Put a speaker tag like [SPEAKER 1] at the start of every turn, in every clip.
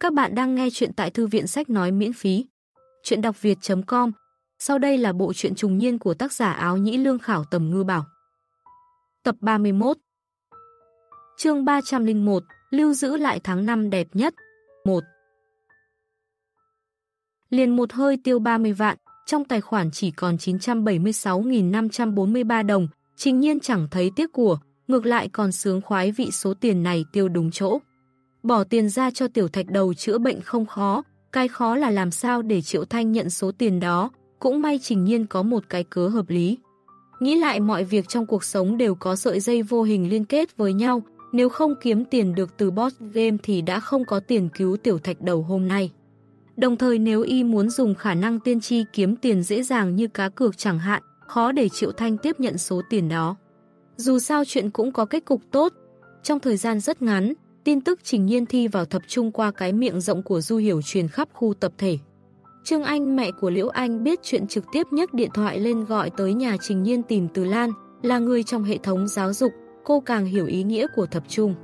[SPEAKER 1] Các bạn đang nghe chuyện tại thư viện sách nói miễn phí. Chuyện đọc việt.com Sau đây là bộ truyện trùng niên của tác giả áo nhĩ lương khảo tầm ngư bảo. Tập 31 chương 301 Lưu giữ lại tháng năm đẹp nhất 1 Liền một hơi tiêu 30 vạn, trong tài khoản chỉ còn 976.543 đồng, trình nhiên chẳng thấy tiếc của, ngược lại còn sướng khoái vị số tiền này tiêu đúng chỗ. Bỏ tiền ra cho tiểu thạch đầu chữa bệnh không khó, cái khó là làm sao để Triệu Thanh nhận số tiền đó, cũng may trình nhiên có một cái cớ hợp lý. Nghĩ lại mọi việc trong cuộc sống đều có sợi dây vô hình liên kết với nhau, nếu không kiếm tiền được từ boss game thì đã không có tiền cứu tiểu thạch đầu hôm nay. Đồng thời nếu y muốn dùng khả năng tiên tri kiếm tiền dễ dàng như cá cược chẳng hạn, khó để Triệu Thanh tiếp nhận số tiền đó. Dù sao chuyện cũng có kết cục tốt, trong thời gian rất ngắn, tin tức Trình Nhiên thi vào thập trung qua cái miệng rộng của Du Hiểu truyền khắp khu tập thể. Trương Anh, mẹ của Liễu Anh biết chuyện trực tiếp nhấc điện thoại lên gọi tới nhà Trình Nhiên tìm Từ Lan, là người trong hệ thống giáo dục, cô càng hiểu ý nghĩa của thập trung.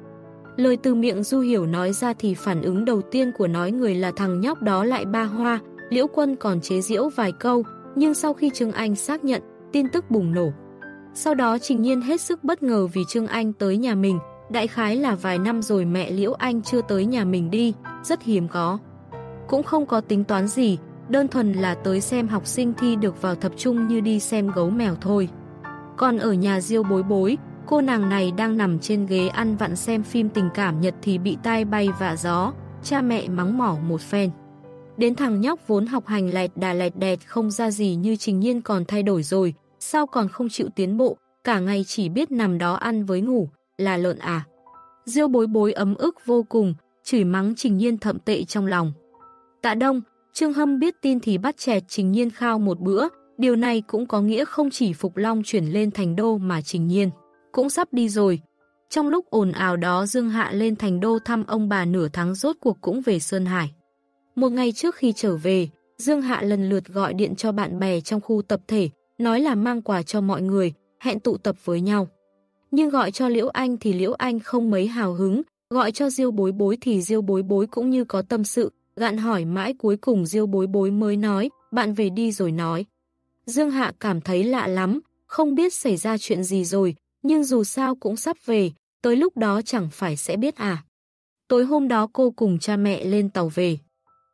[SPEAKER 1] Lời từ miệng Du Hiểu nói ra thì phản ứng đầu tiên của nói người là thằng nhóc đó lại ba hoa, Liễu Quân còn chế giễu vài câu, nhưng sau khi Trương Anh xác nhận, tin tức bùng nổ. Sau đó Trình Nhiên hết sức bất ngờ vì Trương Anh tới nhà mình, Đại khái là vài năm rồi mẹ Liễu Anh chưa tới nhà mình đi, rất hiếm có. Cũng không có tính toán gì, đơn thuần là tới xem học sinh thi được vào thập trung như đi xem gấu mèo thôi. Còn ở nhà Diêu bối bối, cô nàng này đang nằm trên ghế ăn vặn xem phim tình cảm nhật thì bị tai bay vạ gió, cha mẹ mắng mỏ một phen. Đến thằng nhóc vốn học hành lẹt đà lẹt đẹt không ra gì như trình nhiên còn thay đổi rồi, sao còn không chịu tiến bộ, cả ngày chỉ biết nằm đó ăn với ngủ, là lợn à. Diêu bối bối ấm ức vô cùng, chửi mắng Trình Nhiên thậm tệ trong lòng. Tạ Đông, Trương Hâm biết tin thì bắt chẹt Trình Nhiên khao một bữa, điều này cũng có nghĩa không chỉ Phục Long chuyển lên thành đô mà Trình Nhiên cũng sắp đi rồi. Trong lúc ồn ào đó Dương Hạ lên thành đô thăm ông bà nửa tháng rốt cuộc cũng về Sơn Hải. Một ngày trước khi trở về, Dương Hạ lần lượt gọi điện cho bạn bè trong khu tập thể, nói là mang quà cho mọi người, hẹn tụ tập với nhau nhưng gọi cho Liễu Anh thì Liễu Anh không mấy hào hứng, gọi cho Diêu Bối Bối thì Diêu Bối Bối cũng như có tâm sự, gạn hỏi mãi cuối cùng Diêu Bối Bối mới nói, bạn về đi rồi nói. Dương Hạ cảm thấy lạ lắm, không biết xảy ra chuyện gì rồi, nhưng dù sao cũng sắp về, tới lúc đó chẳng phải sẽ biết à. Tối hôm đó cô cùng cha mẹ lên tàu về.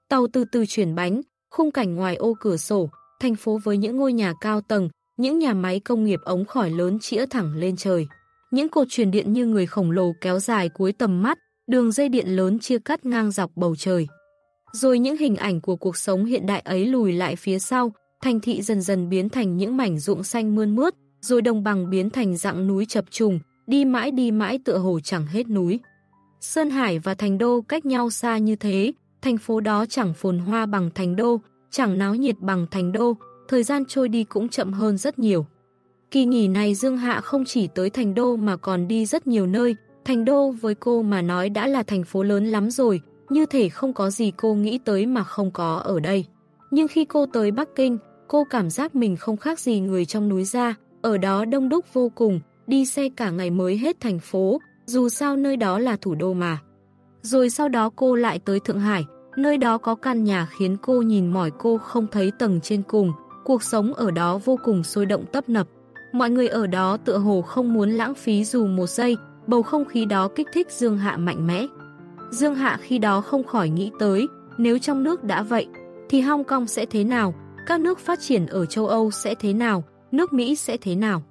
[SPEAKER 1] Tàu từ từ chuyển bánh, khung cảnh ngoài ô cửa sổ, thành phố với những ngôi nhà cao tầng, những nhà máy công nghiệp ống khói lớn chĩa thẳng lên trời. Những cột truyền điện như người khổng lồ kéo dài cuối tầm mắt, đường dây điện lớn chia cắt ngang dọc bầu trời. Rồi những hình ảnh của cuộc sống hiện đại ấy lùi lại phía sau, thành thị dần dần biến thành những mảnh ruộng xanh mươn mướt, rồi đồng bằng biến thành dạng núi chập trùng, đi mãi đi mãi tựa hồ chẳng hết núi. Sơn Hải và Thành Đô cách nhau xa như thế, thành phố đó chẳng phồn hoa bằng Thành Đô, chẳng náo nhiệt bằng Thành Đô, thời gian trôi đi cũng chậm hơn rất nhiều. Kỳ nghỉ này Dương Hạ không chỉ tới Thành Đô mà còn đi rất nhiều nơi. Thành Đô với cô mà nói đã là thành phố lớn lắm rồi, như thể không có gì cô nghĩ tới mà không có ở đây. Nhưng khi cô tới Bắc Kinh, cô cảm giác mình không khác gì người trong núi ra, ở đó đông đúc vô cùng, đi xe cả ngày mới hết thành phố, dù sao nơi đó là thủ đô mà. Rồi sau đó cô lại tới Thượng Hải, nơi đó có căn nhà khiến cô nhìn mỏi cô không thấy tầng trên cùng, cuộc sống ở đó vô cùng sôi động tấp nập. Mọi người ở đó tựa hồ không muốn lãng phí dù một giây, bầu không khí đó kích thích Dương Hạ mạnh mẽ. Dương Hạ khi đó không khỏi nghĩ tới, nếu trong nước đã vậy, thì Hong Kong sẽ thế nào, các nước phát triển ở châu Âu sẽ thế nào, nước Mỹ sẽ thế nào.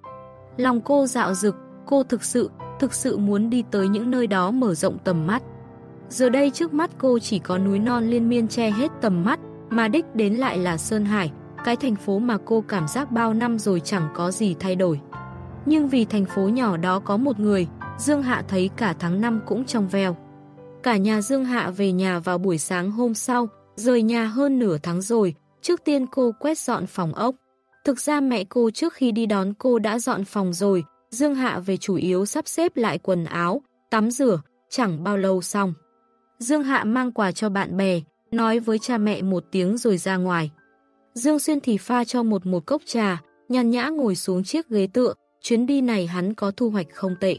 [SPEAKER 1] Lòng cô dạo dực, cô thực sự, thực sự muốn đi tới những nơi đó mở rộng tầm mắt. Giờ đây trước mắt cô chỉ có núi non liên miên che hết tầm mắt, mà đích đến lại là Sơn Hải, cái thành phố mà cô cảm giác bao năm rồi chẳng có gì thay đổi. Nhưng vì thành phố nhỏ đó có một người, Dương Hạ thấy cả tháng năm cũng trong veo. Cả nhà Dương Hạ về nhà vào buổi sáng hôm sau, rời nhà hơn nửa tháng rồi, trước tiên cô quét dọn phòng ốc. Thực ra mẹ cô trước khi đi đón cô đã dọn phòng rồi, Dương Hạ về chủ yếu sắp xếp lại quần áo, tắm rửa, chẳng bao lâu xong. Dương Hạ mang quà cho bạn bè, nói với cha mẹ một tiếng rồi ra ngoài. Dương Xuyên thì pha cho một một cốc trà, nhàn nhã ngồi xuống chiếc ghế tựa, chuyến đi này hắn có thu hoạch không tệ.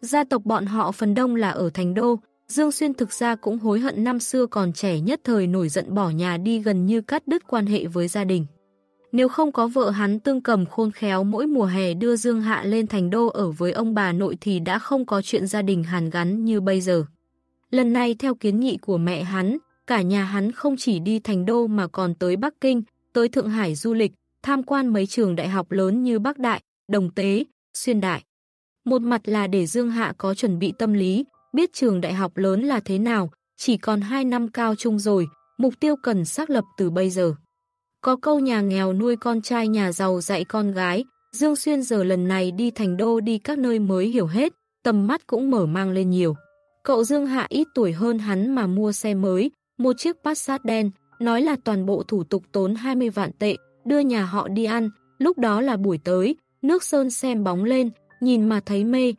[SPEAKER 1] Gia tộc bọn họ phần đông là ở Thành Đô, Dương Xuyên thực ra cũng hối hận năm xưa còn trẻ nhất thời nổi giận bỏ nhà đi gần như cắt đứt quan hệ với gia đình. Nếu không có vợ hắn tương cầm khôn khéo mỗi mùa hè đưa Dương Hạ lên thành đô ở với ông bà nội thì đã không có chuyện gia đình hàn gắn như bây giờ. Lần này theo kiến nghị của mẹ hắn, cả nhà hắn không chỉ đi thành đô mà còn tới Bắc Kinh, tới Thượng Hải du lịch, tham quan mấy trường đại học lớn như Bắc Đại, Đồng Tế, Xuyên Đại. Một mặt là để Dương Hạ có chuẩn bị tâm lý, biết trường đại học lớn là thế nào, chỉ còn 2 năm cao trung rồi, mục tiêu cần xác lập từ bây giờ. Có câu nhà nghèo nuôi con trai nhà giàu dạy con gái, Dương Xuyên giờ lần này đi thành đô đi các nơi mới hiểu hết, tầm mắt cũng mở mang lên nhiều. Cậu Dương Hạ ít tuổi hơn hắn mà mua xe mới, một chiếc Passat đen, nói là toàn bộ thủ tục tốn 20 vạn tệ, đưa nhà họ đi ăn, lúc đó là buổi tới, nước sơn xem bóng lên, nhìn mà thấy mê,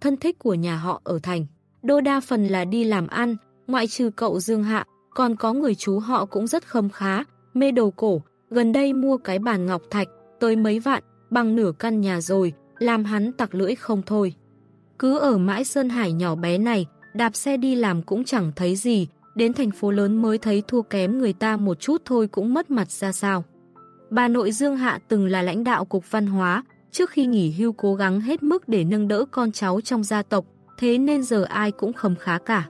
[SPEAKER 1] thân thích của nhà họ ở thành. Đô đa phần là đi làm ăn, ngoại trừ cậu Dương Hạ, còn có người chú họ cũng rất khâm khá, mê đồ cổ, gần đây mua cái bàn ngọc thạch, tới mấy vạn, bằng nửa căn nhà rồi, làm hắn tặc lưỡi không thôi. Cứ ở mãi Sơn Hải nhỏ bé này, đạp xe đi làm cũng chẳng thấy gì, đến thành phố lớn mới thấy thua kém người ta một chút thôi cũng mất mặt ra sao. Bà nội Dương Hạ từng là lãnh đạo cục văn hóa, trước khi nghỉ hưu cố gắng hết mức để nâng đỡ con cháu trong gia tộc, thế nên giờ ai cũng khấm khá cả.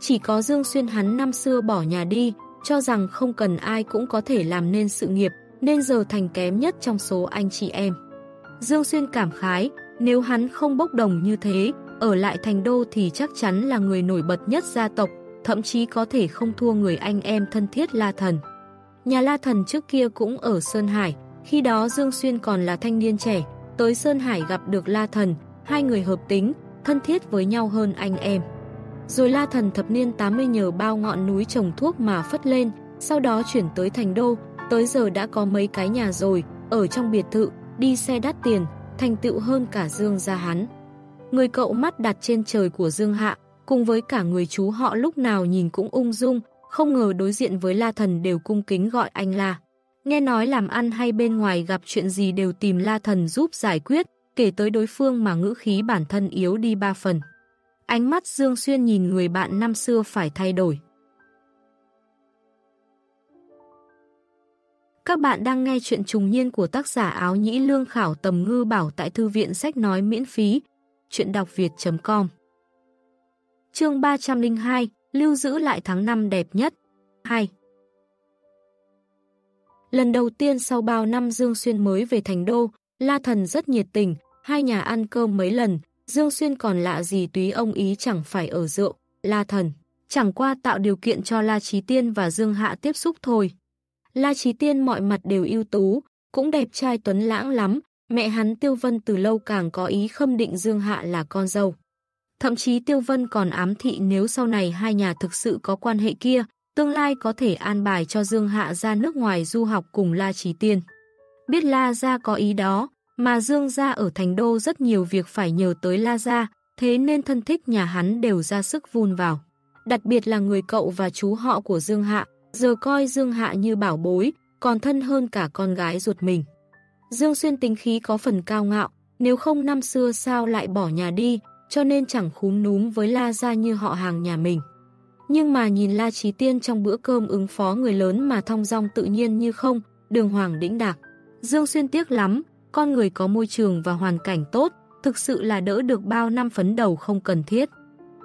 [SPEAKER 1] Chỉ có Dương Xuyên hắn năm xưa bỏ nhà đi, cho rằng không cần ai cũng có thể làm nên sự nghiệp, nên giờ thành kém nhất trong số anh chị em. Dương Xuyên cảm khái, nếu hắn không bốc đồng như thế, ở lại thành đô thì chắc chắn là người nổi bật nhất gia tộc, thậm chí có thể không thua người anh em thân thiết La Thần. Nhà La Thần trước kia cũng ở Sơn Hải, khi đó Dương Xuyên còn là thanh niên trẻ, tới Sơn Hải gặp được La Thần, hai người hợp tính, thân thiết với nhau hơn anh em. Rồi La Thần thập niên 80 nhờ bao ngọn núi trồng thuốc mà phất lên, sau đó chuyển tới Thành Đô, tới giờ đã có mấy cái nhà rồi, ở trong biệt thự, đi xe đắt tiền, thành tựu hơn cả Dương gia hắn. Người cậu mắt đặt trên trời của Dương Hạ, cùng với cả người chú họ lúc nào nhìn cũng ung dung, không ngờ đối diện với La Thần đều cung kính gọi anh là. Nghe nói làm ăn hay bên ngoài gặp chuyện gì đều tìm La Thần giúp giải quyết, kể tới đối phương mà ngữ khí bản thân yếu đi ba phần. Ánh mắt Dương Xuyên nhìn người bạn năm xưa phải thay đổi. Các bạn đang nghe chuyện trùng niên của tác giả áo nhĩ lương khảo tầm ngư bảo tại thư viện sách nói miễn phí. Chuyện đọc việt.com Chương 302 Lưu giữ lại tháng năm đẹp nhất 2 Lần đầu tiên sau bao năm Dương Xuyên mới về thành đô, La Thần rất nhiệt tình, hai nhà ăn cơm mấy lần, Dương Xuyên còn lạ gì túy ông ý chẳng phải ở rượu, La Thần. Chẳng qua tạo điều kiện cho La Trí Tiên và Dương Hạ tiếp xúc thôi. La Trí Tiên mọi mặt đều ưu tú, cũng đẹp trai tuấn lãng lắm, mẹ hắn Tiêu Vân từ lâu càng có ý khâm định Dương Hạ là con dâu. Thậm chí Tiêu Vân còn ám thị nếu sau này hai nhà thực sự có quan hệ kia, tương lai có thể an bài cho Dương Hạ ra nước ngoài du học cùng La Trí Tiên. Biết La Gia có ý đó, mà Dương Gia ở Thành Đô rất nhiều việc phải nhờ tới La Gia, thế nên thân thích nhà hắn đều ra sức vun vào. Đặc biệt là người cậu và chú họ của Dương Hạ, giờ coi Dương Hạ như bảo bối, còn thân hơn cả con gái ruột mình. Dương Xuyên tính khí có phần cao ngạo, nếu không năm xưa sao lại bỏ nhà đi, cho nên chẳng khúm núm với La Gia như họ hàng nhà mình. Nhưng mà nhìn La Trí Tiên trong bữa cơm ứng phó người lớn mà thong dong tự nhiên như không, đường hoàng đĩnh đạc. Dương Xuyên tiếc lắm, con người có môi trường và hoàn cảnh tốt, thực sự là đỡ được bao năm phấn đầu không cần thiết.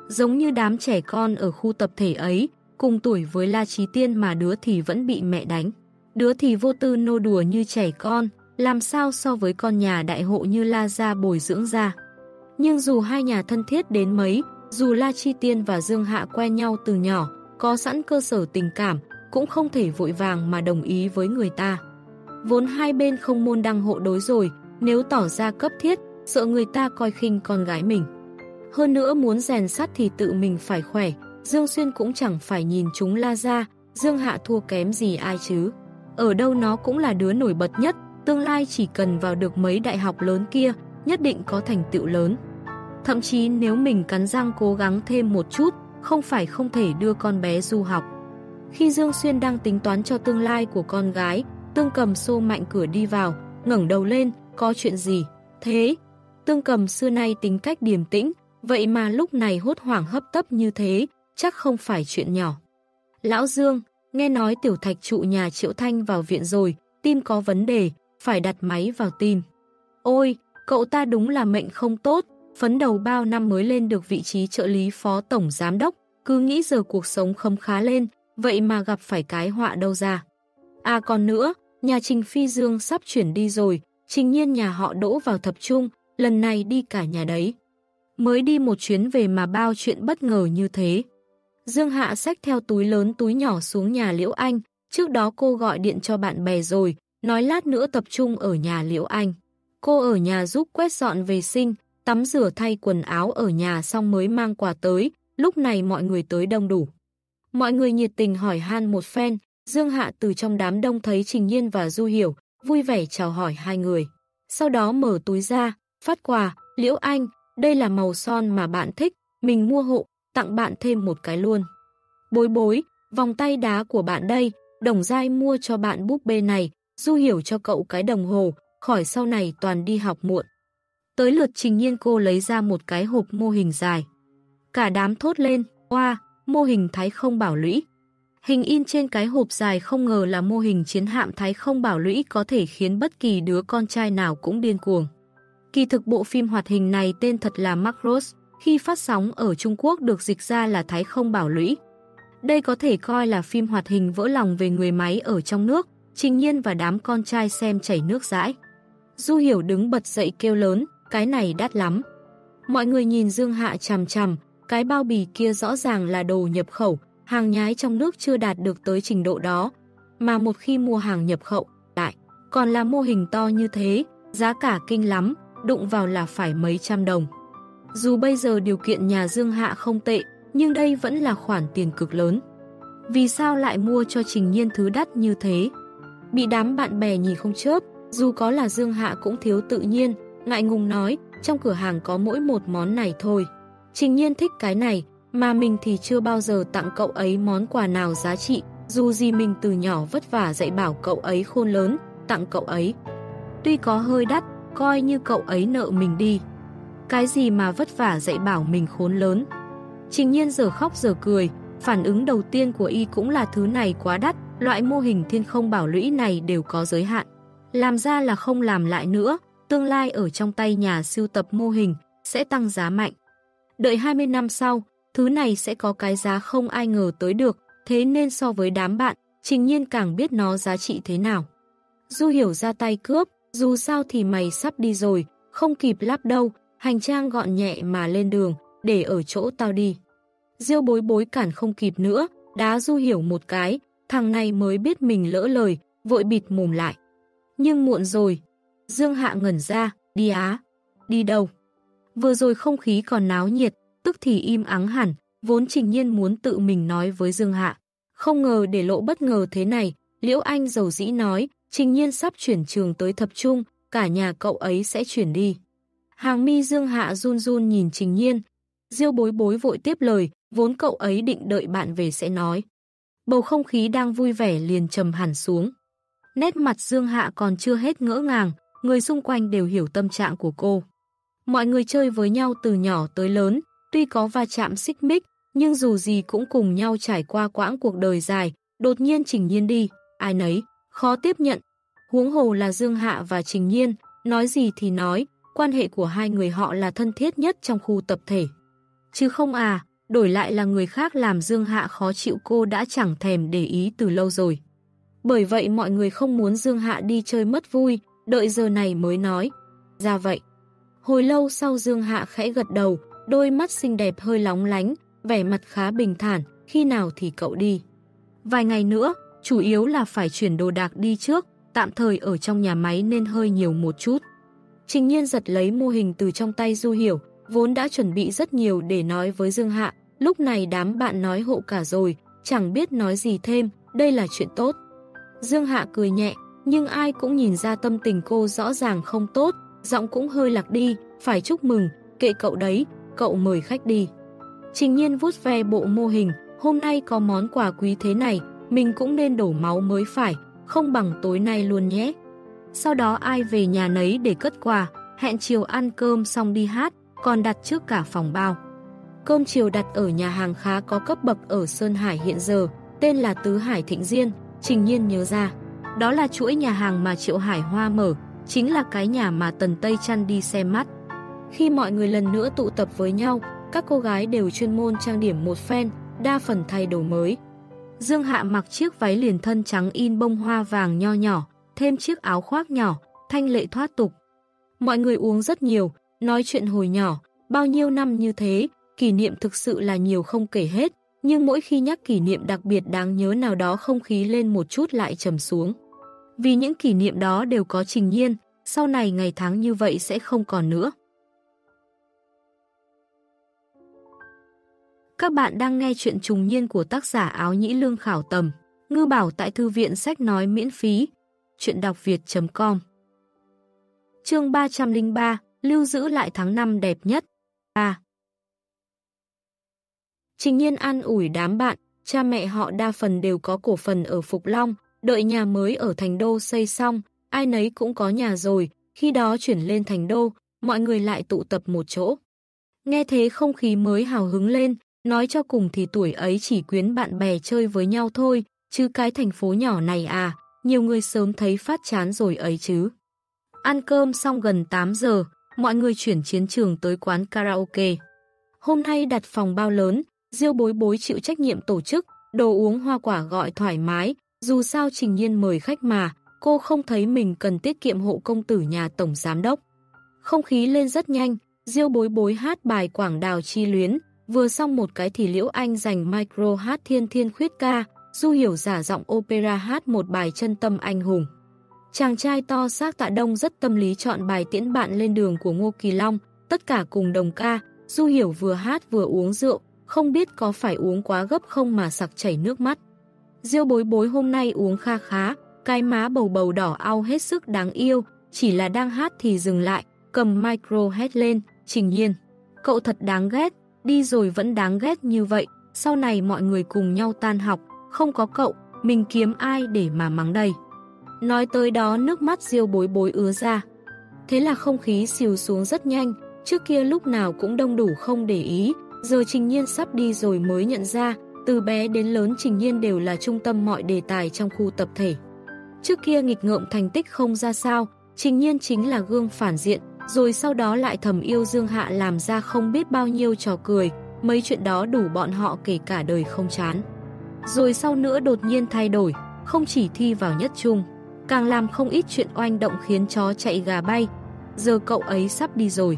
[SPEAKER 1] Giống như đám trẻ con ở khu tập thể ấy, cùng tuổi với La Trí Tiên mà đứa thì vẫn bị mẹ đánh. Đứa thì vô tư nô đùa như trẻ con, làm sao so với con nhà đại hộ như La Gia bồi dưỡng ra. Nhưng dù hai nhà thân thiết đến mấy, dù La Chi Tiên và Dương Hạ quen nhau từ nhỏ, có sẵn cơ sở tình cảm, cũng không thể vội vàng mà đồng ý với người ta. Vốn hai bên không môn đăng hộ đối rồi, nếu tỏ ra cấp thiết, sợ người ta coi khinh con gái mình. Hơn nữa muốn rèn sắt thì tự mình phải khỏe, Dương Xuyên cũng chẳng phải nhìn chúng la ra, Dương Hạ thua kém gì ai chứ. Ở đâu nó cũng là đứa nổi bật nhất, tương lai chỉ cần vào được mấy đại học lớn kia, nhất định có thành tựu lớn. Thậm chí nếu mình cắn răng cố gắng thêm một chút, không phải không thể đưa con bé du học. Khi Dương Xuyên đang tính toán cho tương lai của con gái, Tương cầm xô mạnh cửa đi vào, ngẩng đầu lên, có chuyện gì? Thế, tương cầm xưa nay tính cách điềm tĩnh, vậy mà lúc này hốt hoảng hấp tấp như thế, chắc không phải chuyện nhỏ. Lão Dương, nghe nói tiểu thạch trụ nhà Triệu Thanh vào viện rồi, tim có vấn đề, phải đặt máy vào tim. Ôi, cậu ta đúng là mệnh không tốt, phấn đầu bao năm mới lên được vị trí trợ lý phó tổng giám đốc, cứ nghĩ giờ cuộc sống không khá lên, vậy mà gặp phải cái họa đâu ra. À còn nữa, nhà Trình Phi Dương sắp chuyển đi rồi, trình nhiên nhà họ đỗ vào thập trung, lần này đi cả nhà đấy. Mới đi một chuyến về mà bao chuyện bất ngờ như thế. Dương Hạ xách theo túi lớn túi nhỏ xuống nhà Liễu Anh, trước đó cô gọi điện cho bạn bè rồi, nói lát nữa tập trung ở nhà Liễu Anh. Cô ở nhà giúp quét dọn vệ sinh, tắm rửa thay quần áo ở nhà xong mới mang quà tới, lúc này mọi người tới đông đủ. Mọi người nhiệt tình hỏi han một phen, Dương Hạ từ trong đám đông thấy Trình Nhiên và Du Hiểu, vui vẻ chào hỏi hai người. Sau đó mở túi ra, phát quà, Liễu Anh, đây là màu son mà bạn thích, mình mua hộ, tặng bạn thêm một cái luôn. Bối bối, vòng tay đá của bạn đây, đồng dai mua cho bạn búp bê này, Du Hiểu cho cậu cái đồng hồ, khỏi sau này toàn đi học muộn. Tới lượt trình nhiên cô lấy ra một cái hộp mô hình dài. Cả đám thốt lên, oa, mô hình thái không bảo lũy. Hình in trên cái hộp dài không ngờ là mô hình chiến hạm thái không bảo lũy có thể khiến bất kỳ đứa con trai nào cũng điên cuồng. Kỳ thực bộ phim hoạt hình này tên thật là Macross, khi phát sóng ở Trung Quốc được dịch ra là Thái không bảo lũy. Đây có thể coi là phim hoạt hình vỡ lòng về người máy ở trong nước, Trình Nhiên và đám con trai xem chảy nước rãi. Du Hiểu đứng bật dậy kêu lớn, cái này đắt lắm. Mọi người nhìn Dương Hạ chằm chằm, cái bao bì kia rõ ràng là đồ nhập khẩu, hàng nhái trong nước chưa đạt được tới trình độ đó. Mà một khi mua hàng nhập khẩu, lại, còn là mô hình to như thế, giá cả kinh lắm, đụng vào là phải mấy trăm đồng. Dù bây giờ điều kiện nhà Dương Hạ không tệ, nhưng đây vẫn là khoản tiền cực lớn. Vì sao lại mua cho Trình Nhiên thứ đắt như thế? Bị đám bạn bè nhìn không chớp, dù có là Dương Hạ cũng thiếu tự nhiên, ngại ngùng nói, trong cửa hàng có mỗi một món này thôi. Trình Nhiên thích cái này, mà mình thì chưa bao giờ tặng cậu ấy món quà nào giá trị, dù gì mình từ nhỏ vất vả dạy bảo cậu ấy khôn lớn, tặng cậu ấy. Tuy có hơi đắt, coi như cậu ấy nợ mình đi. Cái gì mà vất vả dạy bảo mình khốn lớn. Trình nhiên giờ khóc giờ cười, phản ứng đầu tiên của y cũng là thứ này quá đắt, loại mô hình thiên không bảo lũy này đều có giới hạn. Làm ra là không làm lại nữa, tương lai ở trong tay nhà sưu tập mô hình sẽ tăng giá mạnh. Đợi 20 năm sau, thứ này sẽ có cái giá không ai ngờ tới được, thế nên so với đám bạn, trình nhiên càng biết nó giá trị thế nào. Du hiểu ra tay cướp, dù sao thì mày sắp đi rồi, không kịp lắp đâu, hành trang gọn nhẹ mà lên đường, để ở chỗ tao đi. Diêu bối bối cản không kịp nữa, đá du hiểu một cái, thằng này mới biết mình lỡ lời, vội bịt mồm lại. Nhưng muộn rồi, Dương Hạ ngẩn ra, đi á, đi đâu? Vừa rồi không khí còn náo nhiệt, tức thì im ắng hẳn, vốn trình nhiên muốn tự mình nói với Dương Hạ. Không ngờ để lộ bất ngờ thế này, Liễu Anh giàu dĩ nói, trình nhiên sắp chuyển trường tới thập trung, cả nhà cậu ấy sẽ chuyển đi. Hàng mi Dương Hạ run run nhìn trình nhiên, Diêu bối bối vội tiếp lời, vốn cậu ấy định đợi bạn về sẽ nói. Bầu không khí đang vui vẻ liền trầm hẳn xuống. Nét mặt Dương Hạ còn chưa hết ngỡ ngàng, người xung quanh đều hiểu tâm trạng của cô. Mọi người chơi với nhau từ nhỏ tới lớn, tuy có va chạm xích mích, nhưng dù gì cũng cùng nhau trải qua quãng cuộc đời dài, đột nhiên Trình Nhiên đi, ai nấy, khó tiếp nhận. Huống hồ là Dương Hạ và Trình Nhiên, nói gì thì nói, quan hệ của hai người họ là thân thiết nhất trong khu tập thể. Chứ không à, đổi lại là người khác làm Dương Hạ khó chịu cô đã chẳng thèm để ý từ lâu rồi. Bởi vậy mọi người không muốn Dương Hạ đi chơi mất vui, đợi giờ này mới nói. Ra vậy. Hồi lâu sau Dương Hạ khẽ gật đầu, đôi mắt xinh đẹp hơi lóng lánh, vẻ mặt khá bình thản, khi nào thì cậu đi. Vài ngày nữa, chủ yếu là phải chuyển đồ đạc đi trước, tạm thời ở trong nhà máy nên hơi nhiều một chút. Trình nhiên giật lấy mô hình từ trong tay Du Hiểu, vốn đã chuẩn bị rất nhiều để nói với Dương Hạ, lúc này đám bạn nói hộ cả rồi, chẳng biết nói gì thêm, đây là chuyện tốt. Dương Hạ cười nhẹ, nhưng ai cũng nhìn ra tâm tình cô rõ ràng không tốt, giọng cũng hơi lạc đi, phải chúc mừng, kệ cậu đấy, cậu mời khách đi. Trình nhiên vút ve bộ mô hình, hôm nay có món quà quý thế này, mình cũng nên đổ máu mới phải, không bằng tối nay luôn nhé. Sau đó ai về nhà nấy để cất quà, hẹn chiều ăn cơm xong đi hát, còn đặt trước cả phòng bao. Cơm chiều đặt ở nhà hàng khá có cấp bậc ở Sơn Hải hiện giờ, tên là Tứ Hải Thịnh Diên, Trình Nhiên nhớ ra. Đó là chuỗi nhà hàng mà Triệu Hải Hoa mở, chính là cái nhà mà Tần Tây Trăn đi xem mắt. Khi mọi người lần nữa tụ tập với nhau, các cô gái đều chuyên môn trang điểm một phen, đa phần thay đồ mới. Dương Hạ mặc chiếc váy liền thân trắng in bông hoa vàng nho nhỏ, thêm chiếc áo khoác nhỏ, thanh lệ thoát tục. Mọi người uống rất nhiều, nói chuyện hồi nhỏ, bao nhiêu năm như thế, kỷ niệm thực sự là nhiều không kể hết, nhưng mỗi khi nhắc kỷ niệm đặc biệt đáng nhớ nào đó không khí lên một chút lại trầm xuống. Vì những kỷ niệm đó đều có trình nhiên, sau này ngày tháng như vậy sẽ không còn nữa. Các bạn đang nghe chuyện trùng niên của tác giả áo nhĩ lương khảo tầm, ngư bảo tại thư viện sách nói miễn phí, chuyện đọc việt.com Chương 303, lưu giữ lại tháng năm đẹp nhất. A. Trình nhiên an ủi đám bạn, cha mẹ họ đa phần đều có cổ phần ở Phục Long, đợi nhà mới ở Thành Đô xây xong, ai nấy cũng có nhà rồi, khi đó chuyển lên Thành Đô, mọi người lại tụ tập một chỗ. Nghe thế không khí mới hào hứng lên, nói cho cùng thì tuổi ấy chỉ quyến bạn bè chơi với nhau thôi, chứ cái thành phố nhỏ này à, nhiều người sớm thấy phát chán rồi ấy chứ. Ăn cơm xong gần 8 giờ, mọi người chuyển chiến trường tới quán karaoke. Hôm nay đặt phòng bao lớn, Diêu bối bối chịu trách nhiệm tổ chức, đồ uống hoa quả gọi thoải mái, dù sao trình nhiên mời khách mà, cô không thấy mình cần tiết kiệm hộ công tử nhà tổng giám đốc. Không khí lên rất nhanh, Diêu bối bối hát bài Quảng Đào Chi Luyến, vừa xong một cái thì Liễu Anh dành micro hát thiên thiên khuyết ca, Du Hiểu giả giọng opera hát một bài chân tâm anh hùng. Chàng trai to xác tạ đông rất tâm lý chọn bài tiễn bạn lên đường của Ngô Kỳ Long, tất cả cùng đồng ca, Du Hiểu vừa hát vừa uống rượu, không biết có phải uống quá gấp không mà sặc chảy nước mắt. Diêu bối bối hôm nay uống kha khá, cái má bầu bầu đỏ ao hết sức đáng yêu, chỉ là đang hát thì dừng lại, cầm micro hét lên, trình nhiên. Cậu thật đáng ghét, đi rồi vẫn đáng ghét như vậy, sau này mọi người cùng nhau tan học, không có cậu, mình kiếm ai để mà mắng đây. Nói tới đó nước mắt diêu bối bối ứa ra. Thế là không khí xìu xuống rất nhanh, trước kia lúc nào cũng đông đủ không để ý, giờ Trình Nhiên sắp đi rồi mới nhận ra, từ bé đến lớn Trình Nhiên đều là trung tâm mọi đề tài trong khu tập thể. Trước kia nghịch ngợm thành tích không ra sao, Trình Nhiên chính là gương phản diện, rồi sau đó lại thầm yêu Dương Hạ làm ra không biết bao nhiêu trò cười, mấy chuyện đó đủ bọn họ kể cả đời không chán. Rồi sau nữa đột nhiên thay đổi, không chỉ thi vào nhất trung, càng làm không ít chuyện oanh động khiến chó chạy gà bay. Giờ cậu ấy sắp đi rồi.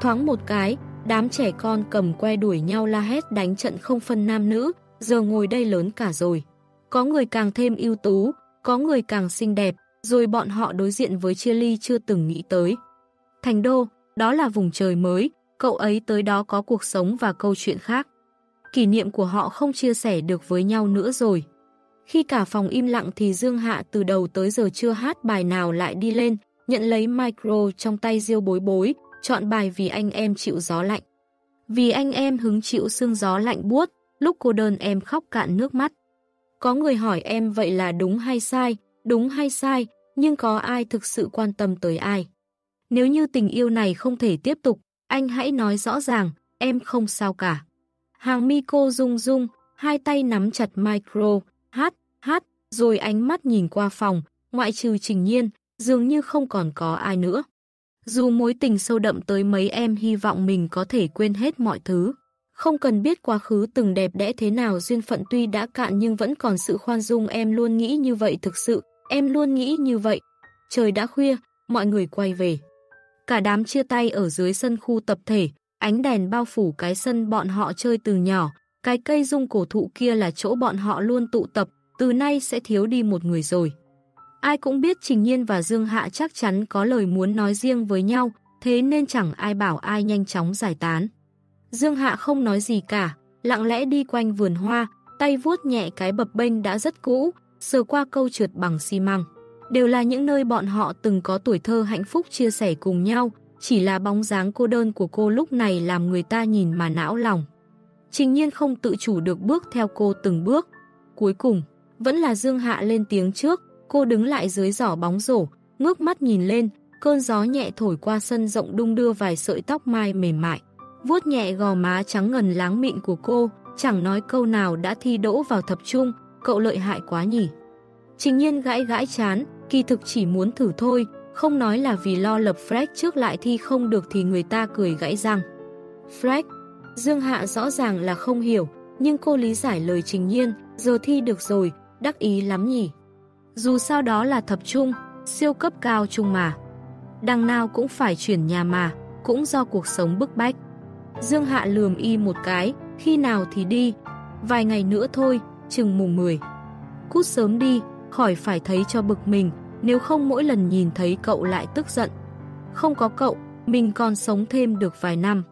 [SPEAKER 1] Thoáng một cái, đám trẻ con cầm que đuổi nhau la hét đánh trận không phân nam nữ, giờ ngồi đây lớn cả rồi. Có người càng thêm ưu tú, có người càng xinh đẹp, rồi bọn họ đối diện với chia ly chưa từng nghĩ tới. Thành đô, đó là vùng trời mới, cậu ấy tới đó có cuộc sống và câu chuyện khác. Kỷ niệm của họ không chia sẻ được với nhau nữa rồi. Khi cả phòng im lặng thì Dương Hạ từ đầu tới giờ chưa hát bài nào lại đi lên, nhận lấy micro trong tay Diêu bối bối, chọn bài vì anh em chịu gió lạnh. Vì anh em hứng chịu sương gió lạnh buốt, lúc cô đơn em khóc cạn nước mắt. Có người hỏi em vậy là đúng hay sai, đúng hay sai, nhưng có ai thực sự quan tâm tới ai. Nếu như tình yêu này không thể tiếp tục, anh hãy nói rõ ràng, em không sao cả. Hàng mi cô rung rung, hai tay nắm chặt micro, hát, hát, rồi ánh mắt nhìn qua phòng, ngoại trừ trình nhiên, dường như không còn có ai nữa. Dù mối tình sâu đậm tới mấy em hy vọng mình có thể quên hết mọi thứ. Không cần biết quá khứ từng đẹp đẽ thế nào duyên phận tuy đã cạn nhưng vẫn còn sự khoan dung em luôn nghĩ như vậy thực sự, em luôn nghĩ như vậy. Trời đã khuya, mọi người quay về. Cả đám chia tay ở dưới sân khu tập thể, ánh đèn bao phủ cái sân bọn họ chơi từ nhỏ, cái cây dung cổ thụ kia là chỗ bọn họ luôn tụ tập, từ nay sẽ thiếu đi một người rồi. Ai cũng biết Trình Nhiên và Dương Hạ chắc chắn có lời muốn nói riêng với nhau, thế nên chẳng ai bảo ai nhanh chóng giải tán. Dương Hạ không nói gì cả, lặng lẽ đi quanh vườn hoa, tay vuốt nhẹ cái bập bênh đã rất cũ, sờ qua câu trượt bằng xi măng. Đều là những nơi bọn họ từng có tuổi thơ hạnh phúc chia sẻ cùng nhau, chỉ là bóng dáng cô đơn của cô lúc này làm người ta nhìn mà não lòng. Trình nhiên không tự chủ được bước theo cô từng bước. Cuối cùng, vẫn là Dương Hạ lên tiếng trước, cô đứng lại dưới giỏ bóng rổ, ngước mắt nhìn lên, cơn gió nhẹ thổi qua sân rộng đung đưa vài sợi tóc mai mềm mại. vuốt nhẹ gò má trắng ngần láng mịn của cô, chẳng nói câu nào đã thi đỗ vào thập trung, cậu lợi hại quá nhỉ. Trình nhiên gãi gãi chán, kỳ thực chỉ muốn thử thôi, không nói là vì lo lập Fred trước lại thi không được thì người ta cười gãy răng. Fred, Dương Hạ rõ ràng là không hiểu, nhưng cô lý giải lời trình nhiên, giờ thi được rồi, đắc ý lắm nhỉ. Dù sao đó là thập trung, siêu cấp cao trung mà. Đằng nào cũng phải chuyển nhà mà, cũng do cuộc sống bức bách. Dương Hạ lườm y một cái, khi nào thì đi, vài ngày nữa thôi, chừng mùng 10. Cút sớm đi, khỏi phải thấy cho bực mình, nếu không mỗi lần nhìn thấy cậu lại tức giận. Không có cậu, mình còn sống thêm được vài năm.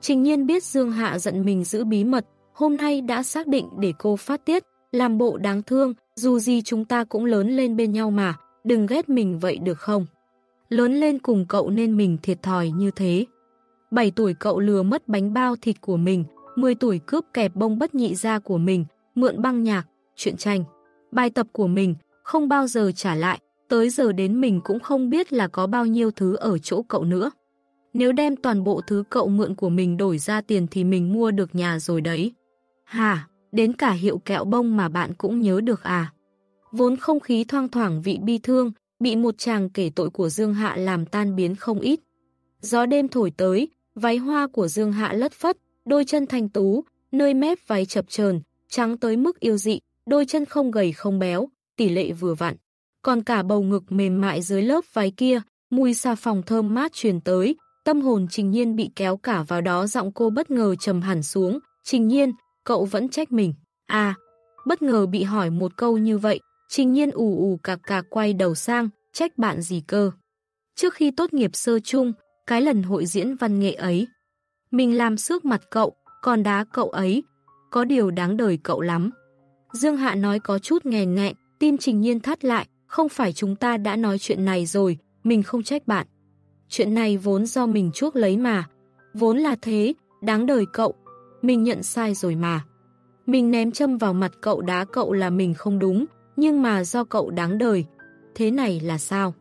[SPEAKER 1] Trình nhiên biết Dương Hạ giận mình giữ bí mật, hôm nay đã xác định để cô phát tiết, làm bộ đáng thương, dù gì chúng ta cũng lớn lên bên nhau mà, đừng ghét mình vậy được không? Lớn lên cùng cậu nên mình thiệt thòi như thế. 7 tuổi cậu lừa mất bánh bao thịt của mình, 10 tuổi cướp kẹp bông bất nhị ra của mình, mượn băng nhạc, chuyện tranh. Bài tập của mình, không bao giờ trả lại, tới giờ đến mình cũng không biết là có bao nhiêu thứ ở chỗ cậu nữa. Nếu đem toàn bộ thứ cậu mượn của mình đổi ra tiền thì mình mua được nhà rồi đấy. Hà, đến cả hiệu kẹo bông mà bạn cũng nhớ được à? Vốn không khí thoang thoảng vị bi thương, bị một chàng kể tội của Dương Hạ làm tan biến không ít. Gió đêm thổi tới, váy hoa của Dương Hạ lất phất, đôi chân thanh tú, nơi mép váy chập chờn, trắng tới mức yêu dị, đôi chân không gầy không béo, tỷ lệ vừa vặn. Còn cả bầu ngực mềm mại dưới lớp váy kia, mùi xà phòng thơm mát truyền tới, tâm hồn Trình Nhiên bị kéo cả vào đó giọng cô bất ngờ trầm hẳn xuống, Trình Nhiên, cậu vẫn trách mình. À, bất ngờ bị hỏi một câu như vậy, Trình Nhiên ù ù cạc cạc quay đầu sang, trách bạn gì cơ. Trước khi tốt nghiệp sơ chung, cái lần hội diễn văn nghệ ấy, mình làm xước mặt cậu, còn đá cậu ấy, có điều đáng đời cậu lắm. Dương Hạ nói có chút nghèn nghẹn, tim Trình Nhiên thắt lại, không phải chúng ta đã nói chuyện này rồi, mình không trách bạn. Chuyện này vốn do mình chuốc lấy mà. Vốn là thế, đáng đời cậu. Mình nhận sai rồi mà. Mình ném châm vào mặt cậu đá cậu là mình không đúng, nhưng mà do cậu đáng đời. Thế này là sao?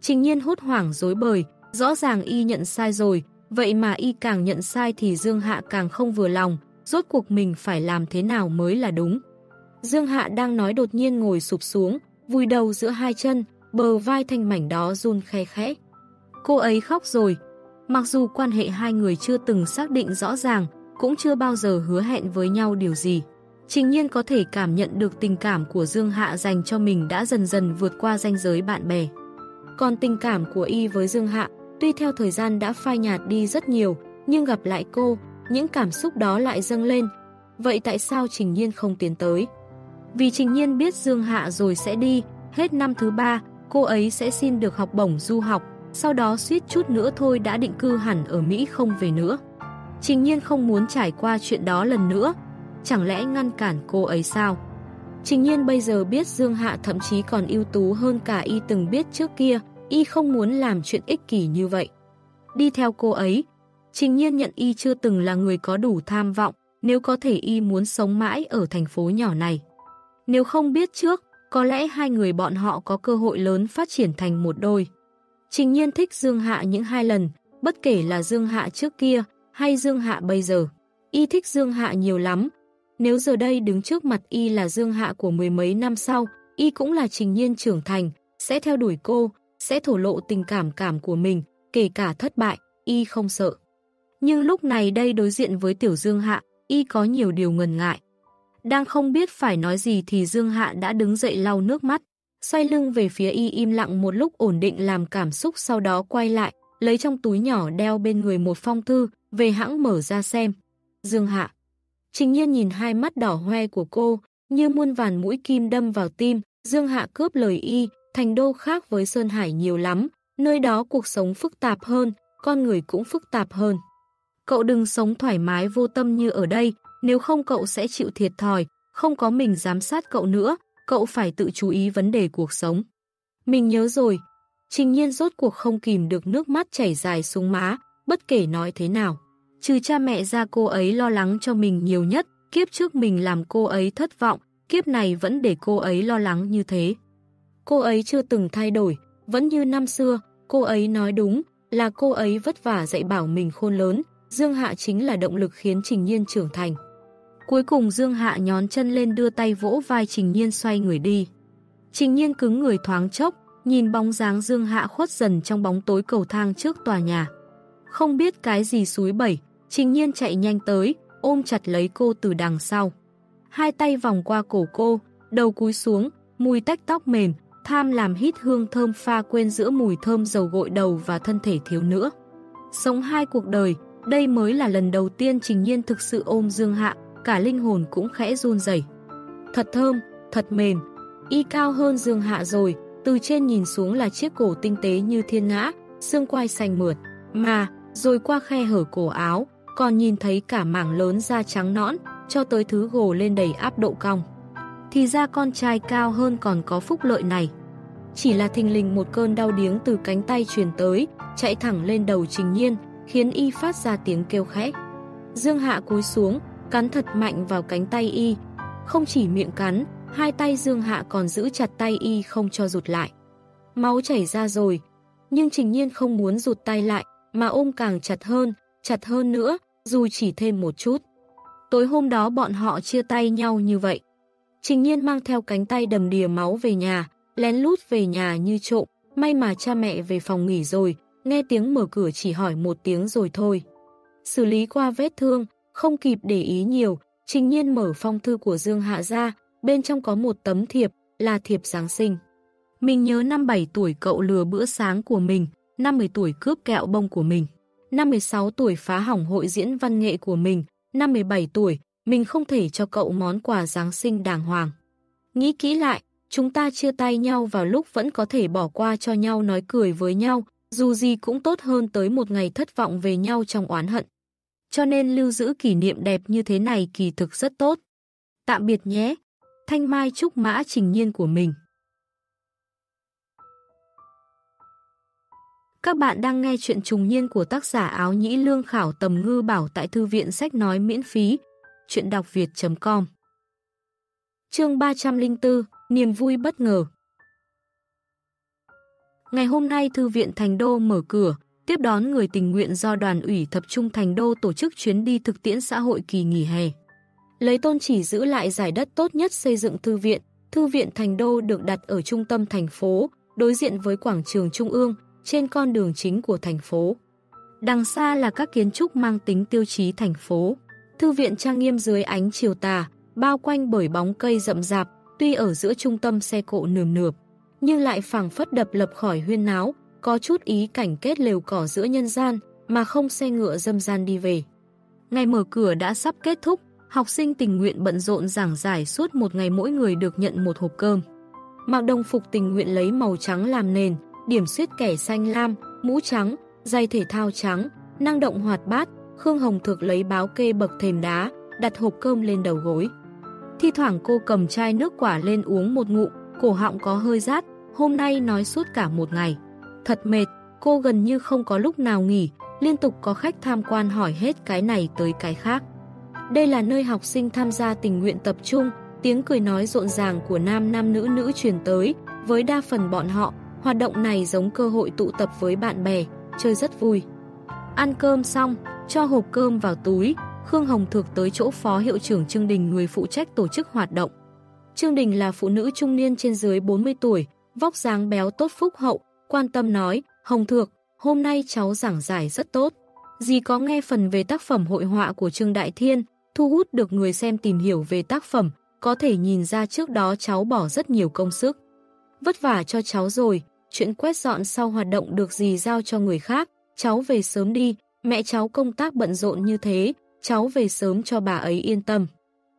[SPEAKER 1] Trình nhiên hốt hoảng dối bời, rõ ràng y nhận sai rồi, vậy mà y càng nhận sai thì Dương Hạ càng không vừa lòng, rốt cuộc mình phải làm thế nào mới là đúng. Dương Hạ đang nói đột nhiên ngồi sụp xuống, vùi đầu giữa hai chân, bờ vai thanh mảnh đó run khe khẽ. Cô ấy khóc rồi. Mặc dù quan hệ hai người chưa từng xác định rõ ràng, cũng chưa bao giờ hứa hẹn với nhau điều gì. Trình nhiên có thể cảm nhận được tình cảm của Dương Hạ dành cho mình đã dần dần vượt qua ranh giới bạn bè. Còn tình cảm của Y với Dương Hạ, tuy theo thời gian đã phai nhạt đi rất nhiều, nhưng gặp lại cô, những cảm xúc đó lại dâng lên. Vậy tại sao Trình Nhiên không tiến tới? Vì Trình Nhiên biết Dương Hạ rồi sẽ đi, hết năm thứ ba, cô ấy sẽ xin được học bổng du học, sau đó suýt chút nữa thôi đã định cư hẳn ở Mỹ không về nữa. Trình nhiên không muốn trải qua chuyện đó lần nữa, chẳng lẽ ngăn cản cô ấy sao? Trình nhiên bây giờ biết Dương Hạ thậm chí còn ưu tú hơn cả y từng biết trước kia, y không muốn làm chuyện ích kỷ như vậy. Đi theo cô ấy, Trình nhiên nhận y chưa từng là người có đủ tham vọng, nếu có thể y muốn sống mãi ở thành phố nhỏ này. Nếu không biết trước, có lẽ hai người bọn họ có cơ hội lớn phát triển thành một đôi. Trình nhiên thích Dương Hạ những hai lần, bất kể là Dương Hạ trước kia hay Dương Hạ bây giờ. Y thích Dương Hạ nhiều lắm. Nếu giờ đây đứng trước mặt Y là Dương Hạ của mười mấy năm sau, Y cũng là trình nhiên trưởng thành, sẽ theo đuổi cô, sẽ thổ lộ tình cảm cảm của mình, kể cả thất bại, Y không sợ. Nhưng lúc này đây đối diện với Tiểu Dương Hạ, Y có nhiều điều ngần ngại. Đang không biết phải nói gì thì Dương Hạ đã đứng dậy lau nước mắt, xoay lưng về phía y im lặng một lúc ổn định làm cảm xúc sau đó quay lại, lấy trong túi nhỏ đeo bên người một phong thư, về hãng mở ra xem. Dương Hạ. Trình nhiên nhìn hai mắt đỏ hoe của cô, như muôn vàn mũi kim đâm vào tim, Dương Hạ cướp lời y, thành đô khác với Sơn Hải nhiều lắm, nơi đó cuộc sống phức tạp hơn, con người cũng phức tạp hơn. Cậu đừng sống thoải mái vô tâm như ở đây, nếu không cậu sẽ chịu thiệt thòi, không có mình giám sát cậu nữa, cậu phải tự chú ý vấn đề cuộc sống. Mình nhớ rồi, trình nhiên rốt cuộc không kìm được nước mắt chảy dài xuống má, bất kể nói thế nào. Trừ cha mẹ ra cô ấy lo lắng cho mình nhiều nhất, kiếp trước mình làm cô ấy thất vọng, kiếp này vẫn để cô ấy lo lắng như thế. Cô ấy chưa từng thay đổi, vẫn như năm xưa, cô ấy nói đúng, là cô ấy vất vả dạy bảo mình khôn lớn, Dương Hạ chính là động lực khiến Trình Nhiên trưởng thành. Cuối cùng Dương Hạ nhón chân lên đưa tay vỗ vai Trình Nhiên xoay người đi. Trình Nhiên cứng người thoáng chốc, nhìn bóng dáng Dương Hạ khuất dần trong bóng tối cầu thang trước tòa nhà. Không biết cái gì suối bẩy, Trình Nhiên chạy nhanh tới, ôm chặt lấy cô từ đằng sau. Hai tay vòng qua cổ cô, đầu cúi xuống, mùi tách tóc mềm, tham làm hít hương thơm pha quên giữa mùi thơm dầu gội đầu và thân thể thiếu nữa. Sống hai cuộc đời, đây mới là lần đầu tiên Trình Nhiên thực sự ôm Dương Hạ, cả linh hồn cũng khẽ run rẩy. Thật thơm, thật mềm, y cao hơn Dương Hạ rồi, từ trên nhìn xuống là chiếc cổ tinh tế như thiên ngã, xương quai xanh mượt, mà, rồi qua khe hở cổ áo, còn nhìn thấy cả mảng lớn da trắng nõn, cho tới thứ gồ lên đầy áp độ cong. Thì ra con trai cao hơn còn có phúc lợi này. Chỉ là thình lình một cơn đau điếng từ cánh tay truyền tới, chạy thẳng lên đầu trình nhiên, khiến y phát ra tiếng kêu khẽ. Dương Hạ cúi xuống, cắn thật mạnh vào cánh tay y. Không chỉ miệng cắn, hai tay Dương Hạ còn giữ chặt tay y không cho rụt lại. Máu chảy ra rồi, nhưng Trình Nhiên không muốn rụt tay lại, mà ôm càng chặt hơn, chặt hơn nữa, dù chỉ thêm một chút. Tối hôm đó bọn họ chia tay nhau như vậy. Trình Nhiên mang theo cánh tay đầm đìa máu về nhà, lén lút về nhà như trộm, may mà cha mẹ về phòng nghỉ rồi, nghe tiếng mở cửa chỉ hỏi một tiếng rồi thôi. Xử lý qua vết thương, không kịp để ý nhiều, Trình Nhiên mở phong thư của Dương Hạ ra, bên trong có một tấm thiệp, là thiệp Giáng sinh. Mình nhớ năm 7 tuổi cậu lừa bữa sáng của mình, năm 10 tuổi cướp kẹo bông của mình, năm 16 tuổi phá hỏng hội diễn văn nghệ của mình, năm 17 tuổi, mình không thể cho cậu món quà Giáng sinh đàng hoàng. Nghĩ kỹ lại, chúng ta chia tay nhau vào lúc vẫn có thể bỏ qua cho nhau nói cười với nhau, dù gì cũng tốt hơn tới một ngày thất vọng về nhau trong oán hận. Cho nên lưu giữ kỷ niệm đẹp như thế này kỳ thực rất tốt. Tạm biệt nhé! Thanh Mai chúc Mã Trình Nhiên của mình. Các bạn đang nghe chuyện trùng niên của tác giả áo nhĩ lương khảo tầm ngư bảo tại thư viện sách nói miễn phí. Chuyện đọc việt.com Chương 304 Niềm vui bất ngờ Ngày hôm nay Thư viện Thành Đô mở cửa, tiếp đón người tình nguyện do đoàn ủy thập trung Thành Đô tổ chức chuyến đi thực tiễn xã hội kỳ nghỉ hè. Lấy tôn chỉ giữ lại giải đất tốt nhất xây dựng thư viện, Thư viện Thành Đô được đặt ở trung tâm thành phố, đối diện với quảng trường Trung ương, trên con đường chính của thành phố. Đằng xa là các kiến trúc mang tính tiêu chí thành phố. Thư viện trang nghiêm dưới ánh chiều tà, bao quanh bởi bóng cây rậm rạp, tuy ở giữa trung tâm xe cộ nườm nượp, nhưng lại phẳng phất đập lập khỏi huyên náo, có chút ý cảnh kết lều cỏ giữa nhân gian, mà không xe ngựa dâm gian đi về. Ngày mở cửa đã sắp kết thúc, học sinh tình nguyện bận rộn giảng giải suốt một ngày mỗi người được nhận một hộp cơm. Mặc đồng phục tình nguyện lấy màu trắng làm nền, điểm xuyết kẻ xanh lam, mũ trắng, giày thể thao trắng, năng động hoạt bát, Khương Hồng Thược lấy báo kê bậc thềm đá, đặt hộp cơm lên đầu gối. Thi thoảng cô cầm chai nước quả lên uống một ngụm, cổ họng có hơi rát, hôm nay nói suốt cả một ngày. Thật mệt, cô gần như không có lúc nào nghỉ, liên tục có khách tham quan hỏi hết cái này tới cái khác. Đây là nơi học sinh tham gia tình nguyện tập trung, tiếng cười nói rộn ràng của nam nam nữ nữ truyền tới, với đa phần bọn họ, hoạt động này giống cơ hội tụ tập với bạn bè, chơi rất vui. Ăn cơm xong, cho hộp cơm vào túi, Khương Hồng Thược tới chỗ Phó Hiệu trưởng Trương Đình người phụ trách tổ chức hoạt động. Trương Đình là phụ nữ trung niên trên dưới 40 tuổi, vóc dáng béo tốt phúc hậu, quan tâm nói, Hồng Thược, hôm nay cháu giảng giải rất tốt. Dì có nghe phần về tác phẩm hội họa của Trương Đại Thiên, thu hút được người xem tìm hiểu về tác phẩm, có thể nhìn ra trước đó cháu bỏ rất nhiều công sức. Vất vả cho cháu rồi, chuyện quét dọn sau hoạt động được gì giao cho người khác, cháu về sớm đi, mẹ cháu công tác bận rộn như thế, cháu về sớm cho bà ấy yên tâm.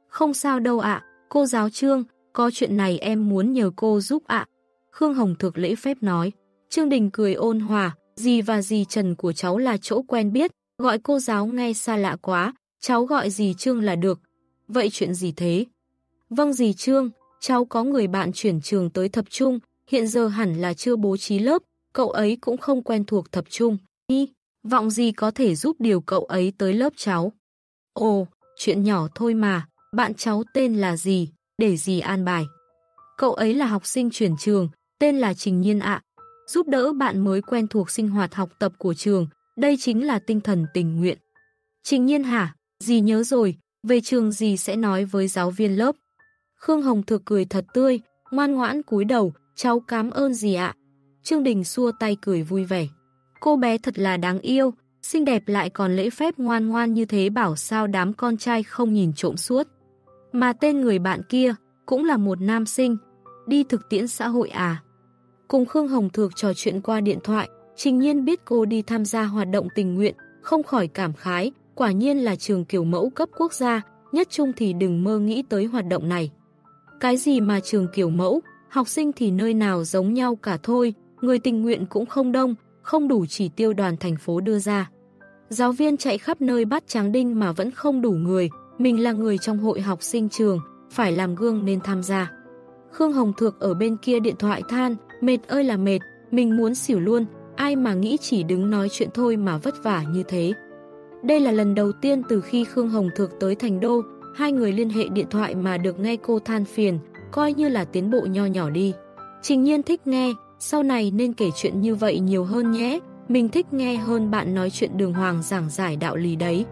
[SPEAKER 1] Không sao đâu ạ, cô giáo Trương, có chuyện này em muốn nhờ cô giúp ạ. Khương Hồng thực lễ phép nói. Trương Đình cười ôn hòa, dì và dì Trần của cháu là chỗ quen biết, gọi cô giáo nghe xa lạ quá, cháu gọi dì Trương là được. Vậy chuyện gì thế? Vâng dì Trương, cháu có người bạn chuyển trường tới thập trung, hiện giờ hẳn là chưa bố trí lớp, cậu ấy cũng không quen thuộc tập trung. Hi, vọng gì có thể giúp điều cậu ấy tới lớp cháu. Ồ, chuyện nhỏ thôi mà, bạn cháu tên là gì, để gì an bài. Cậu ấy là học sinh chuyển trường, tên là Trình Nhiên ạ. Giúp đỡ bạn mới quen thuộc sinh hoạt học tập của trường, đây chính là tinh thần tình nguyện. Trình nhiên hả? Dì nhớ rồi, về trường dì sẽ nói với giáo viên lớp. Khương Hồng Thực cười thật tươi, ngoan ngoãn cúi đầu, cháu cảm ơn gì ạ. Trương Đình xua tay cười vui vẻ. Cô bé thật là đáng yêu, xinh đẹp lại còn lễ phép ngoan ngoan như thế bảo sao đám con trai không nhìn trộm suốt. Mà tên người bạn kia cũng là một nam sinh, đi thực tiễn xã hội à. Cùng Khương Hồng Thược trò chuyện qua điện thoại, Trình Nhiên biết cô đi tham gia hoạt động tình nguyện, không khỏi cảm khái, quả nhiên là trường kiểu mẫu cấp quốc gia, nhất chung thì đừng mơ nghĩ tới hoạt động này. Cái gì mà trường kiểu mẫu, học sinh thì nơi nào giống nhau cả thôi, người tình nguyện cũng không đông, không đủ chỉ tiêu đoàn thành phố đưa ra. Giáo viên chạy khắp nơi bắt tráng đinh mà vẫn không đủ người, mình là người trong hội học sinh trường, phải làm gương nên tham gia. Khương Hồng Thược ở bên kia điện thoại than, mệt ơi là mệt, mình muốn xỉu luôn, ai mà nghĩ chỉ đứng nói chuyện thôi mà vất vả như thế. Đây là lần đầu tiên từ khi Khương Hồng Thược tới Thành Đô, hai người liên hệ điện thoại mà được nghe cô than phiền, coi như là tiến bộ nho nhỏ đi. Trình nhiên thích nghe, sau này nên kể chuyện như vậy nhiều hơn nhé, mình thích nghe hơn bạn nói chuyện đường hoàng giảng giải đạo lý đấy.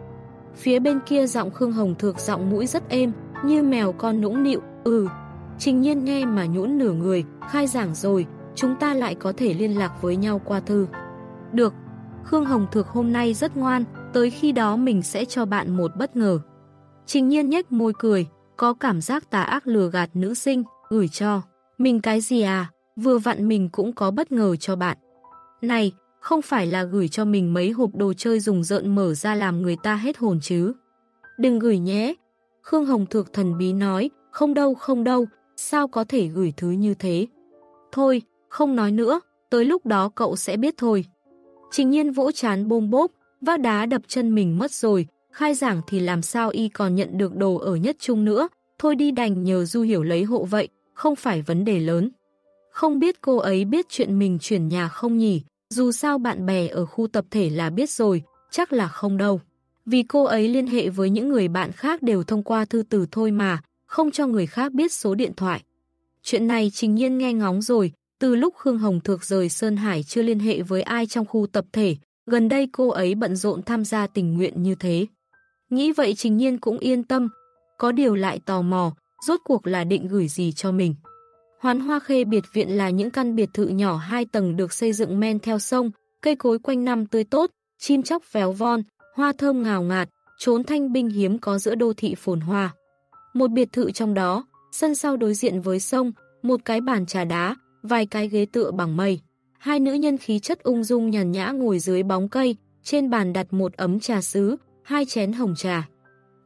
[SPEAKER 1] Phía bên kia giọng Khương Hồng Thược giọng mũi rất êm, như mèo con nũng nịu, ừ. Trình nhiên nghe mà nhũn nửa người, khai giảng rồi, chúng ta lại có thể liên lạc với nhau qua thư. Được, Khương Hồng Thược hôm nay rất ngoan, tới khi đó mình sẽ cho bạn một bất ngờ. Trình nhiên nhếch môi cười, có cảm giác tà ác lừa gạt nữ sinh, gửi cho. Mình cái gì à, vừa vặn mình cũng có bất ngờ cho bạn. Này, không phải là gửi cho mình mấy hộp đồ chơi dùng rợn mở ra làm người ta hết hồn chứ. Đừng gửi nhé. Khương Hồng Thược thần bí nói, không đâu không đâu, sao có thể gửi thứ như thế. Thôi, không nói nữa, tới lúc đó cậu sẽ biết thôi. Trình nhiên vỗ chán bôm bốp, vác đá đập chân mình mất rồi, khai giảng thì làm sao y còn nhận được đồ ở nhất trung nữa, thôi đi đành nhờ Du Hiểu lấy hộ vậy, không phải vấn đề lớn. Không biết cô ấy biết chuyện mình chuyển nhà không nhỉ, dù sao bạn bè ở khu tập thể là biết rồi, chắc là không đâu. Vì cô ấy liên hệ với những người bạn khác đều thông qua thư từ thôi mà, không cho người khác biết số điện thoại. Chuyện này trình nhiên nghe ngóng rồi, từ lúc Khương Hồng Thược rời Sơn Hải chưa liên hệ với ai trong khu tập thể, gần đây cô ấy bận rộn tham gia tình nguyện như thế. Nghĩ vậy trình nhiên cũng yên tâm, có điều lại tò mò, rốt cuộc là định gửi gì cho mình. Hoán Hoa Khê biệt viện là những căn biệt thự nhỏ hai tầng được xây dựng men theo sông, cây cối quanh năm tươi tốt, chim chóc véo von, hoa thơm ngào ngạt, trốn thanh binh hiếm có giữa đô thị phồn hoa. Một biệt thự trong đó, sân sau đối diện với sông, một cái bàn trà đá, vài cái ghế tựa bằng mây. Hai nữ nhân khí chất ung dung nhàn nhã ngồi dưới bóng cây, trên bàn đặt một ấm trà sứ, hai chén hồng trà.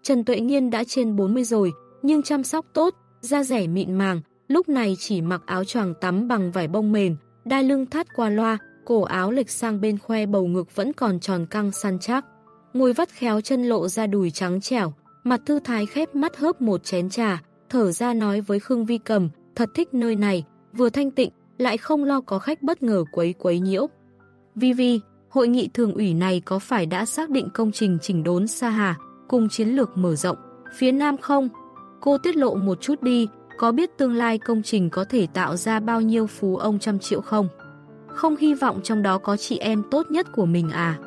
[SPEAKER 1] Trần Tuệ Nghiên đã trên 40 rồi, nhưng chăm sóc tốt, da rẻ mịn màng, lúc này chỉ mặc áo choàng tắm bằng vải bông mềm, đai lưng thắt qua loa, cổ áo lệch sang bên khoe bầu ngực vẫn còn tròn căng săn chắc. Ngồi vắt khéo chân lộ ra đùi trắng trẻo, mặt thư thái khép mắt hớp một chén trà, thở ra nói với Khương Vi Cầm, thật thích nơi này, vừa thanh tịnh, lại không lo có khách bất ngờ quấy quấy nhiễu. Vi Vi, hội nghị thường ủy này có phải đã xác định công trình chỉnh đốn Sa Hà cùng chiến lược mở rộng phía Nam không? Cô tiết lộ một chút đi, có biết tương lai công trình có thể tạo ra bao nhiêu phú ông trăm triệu không? Không hy vọng trong đó có chị em tốt nhất của mình à?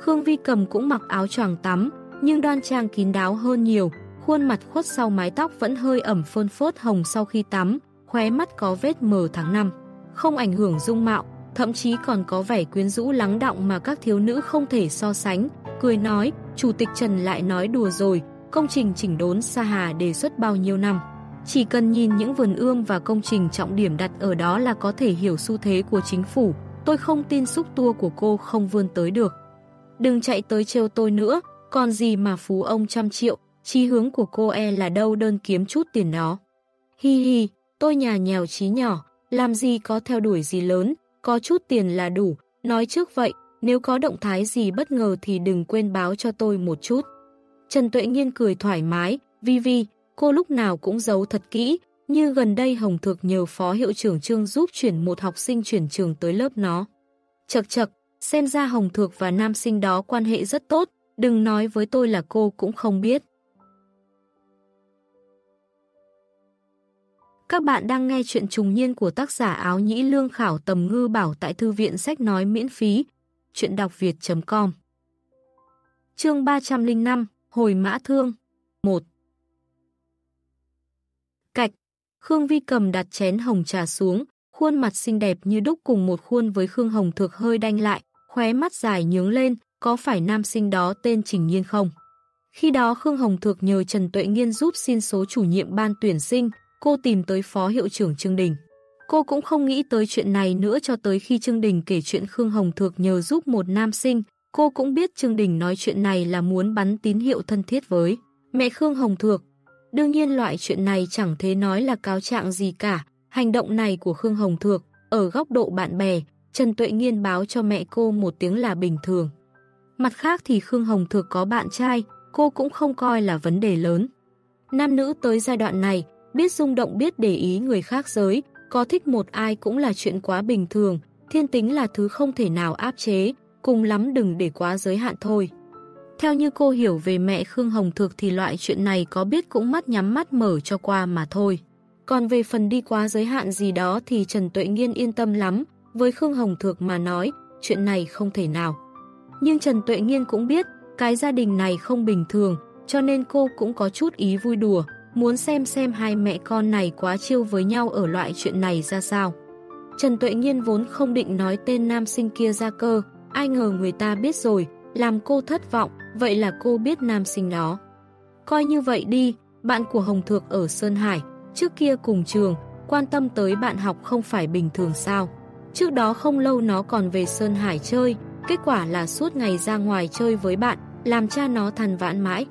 [SPEAKER 1] Khương Vi Cầm cũng mặc áo choàng tắm, nhưng đoan trang kín đáo hơn nhiều, khuôn mặt khuất sau mái tóc vẫn hơi ẩm phơn phốt hồng sau khi tắm, khóe mắt có vết mờ tháng năm, không ảnh hưởng dung mạo, thậm chí còn có vẻ quyến rũ lắng động mà các thiếu nữ không thể so sánh, cười nói, Chủ tịch Trần lại nói đùa rồi, công trình chỉnh đốn Sa Hà đề xuất bao nhiêu năm. Chỉ cần nhìn những vườn ươm và công trình trọng điểm đặt ở đó là có thể hiểu xu thế của chính phủ, tôi không tin xúc tua của cô không vươn tới được. Đừng chạy tới trêu tôi nữa, còn gì mà phú ông trăm triệu, chí hướng của cô e là đâu đơn kiếm chút tiền đó. Hi hi, tôi nhà nghèo trí nhỏ, làm gì có theo đuổi gì lớn, có chút tiền là đủ, nói trước vậy, nếu có động thái gì bất ngờ thì đừng quên báo cho tôi một chút. Trần Tuệ Nhiên cười thoải mái, Vi Vi, cô lúc nào cũng giấu thật kỹ, như gần đây Hồng Thược nhờ Phó Hiệu trưởng Trương giúp chuyển một học sinh chuyển trường tới lớp nó. Chật chật, xem ra Hồng Thược và nam sinh đó quan hệ rất tốt, đừng nói với tôi là cô cũng không biết. Các bạn đang nghe chuyện trùng niên của tác giả áo nhĩ lương khảo tầm ngư bảo tại thư viện sách nói miễn phí, chuyện đọc việt.com chương 305, Hồi Mã Thương. 1 Cạch. Khương Vi cầm đặt chén hồng trà xuống, khuôn mặt xinh đẹp như đúc cùng một khuôn với Khương Hồng Thược hơi đanh lại, khóe mắt dài nhướng lên, có phải nam sinh đó tên Trình Nhiên không? Khi đó Khương Hồng Thược nhờ Trần Tuệ Nghiên giúp xin số chủ nhiệm ban tuyển sinh, cô tìm tới phó hiệu trưởng Trương Đình. Cô cũng không nghĩ tới chuyện này nữa cho tới khi Trương Đình kể chuyện Khương Hồng Thược nhờ giúp một nam sinh, cô cũng biết Trương Đình nói chuyện này là muốn bắn tín hiệu thân thiết với mẹ Khương Hồng Thược. Đương nhiên loại chuyện này chẳng thế nói là cáo trạng gì cả, hành động này của Khương Hồng Thược, ở góc độ bạn bè, Trần Tuệ Nghiên báo cho mẹ cô một tiếng là bình thường. Mặt khác thì Khương Hồng Thược có bạn trai, cô cũng không coi là vấn đề lớn. Nam nữ tới giai đoạn này, biết rung động biết để ý người khác giới, có thích một ai cũng là chuyện quá bình thường, thiên tính là thứ không thể nào áp chế, cùng lắm đừng để quá giới hạn thôi. Theo như cô hiểu về mẹ Khương Hồng Thược thì loại chuyện này có biết cũng mắt nhắm mắt mở cho qua mà thôi. Còn về phần đi quá giới hạn gì đó thì Trần Tuệ Nghiên yên tâm lắm, với Khương Hồng Thược mà nói, chuyện này không thể nào. Nhưng Trần Tuệ Nghiên cũng biết, cái gia đình này không bình thường, cho nên cô cũng có chút ý vui đùa, muốn xem xem hai mẹ con này quá chiêu với nhau ở loại chuyện này ra sao. Trần Tuệ Nhiên vốn không định nói tên nam sinh kia ra cơ, ai ngờ người ta biết rồi, làm cô thất vọng, vậy là cô biết nam sinh đó. Coi như vậy đi, bạn của Hồng Thược ở Sơn Hải, trước kia cùng trường, quan tâm tới bạn học không phải bình thường sao. Trước đó không lâu nó còn về Sơn Hải chơi, kết quả là suốt ngày ra ngoài chơi với bạn, làm cha nó thằn vãn mãi.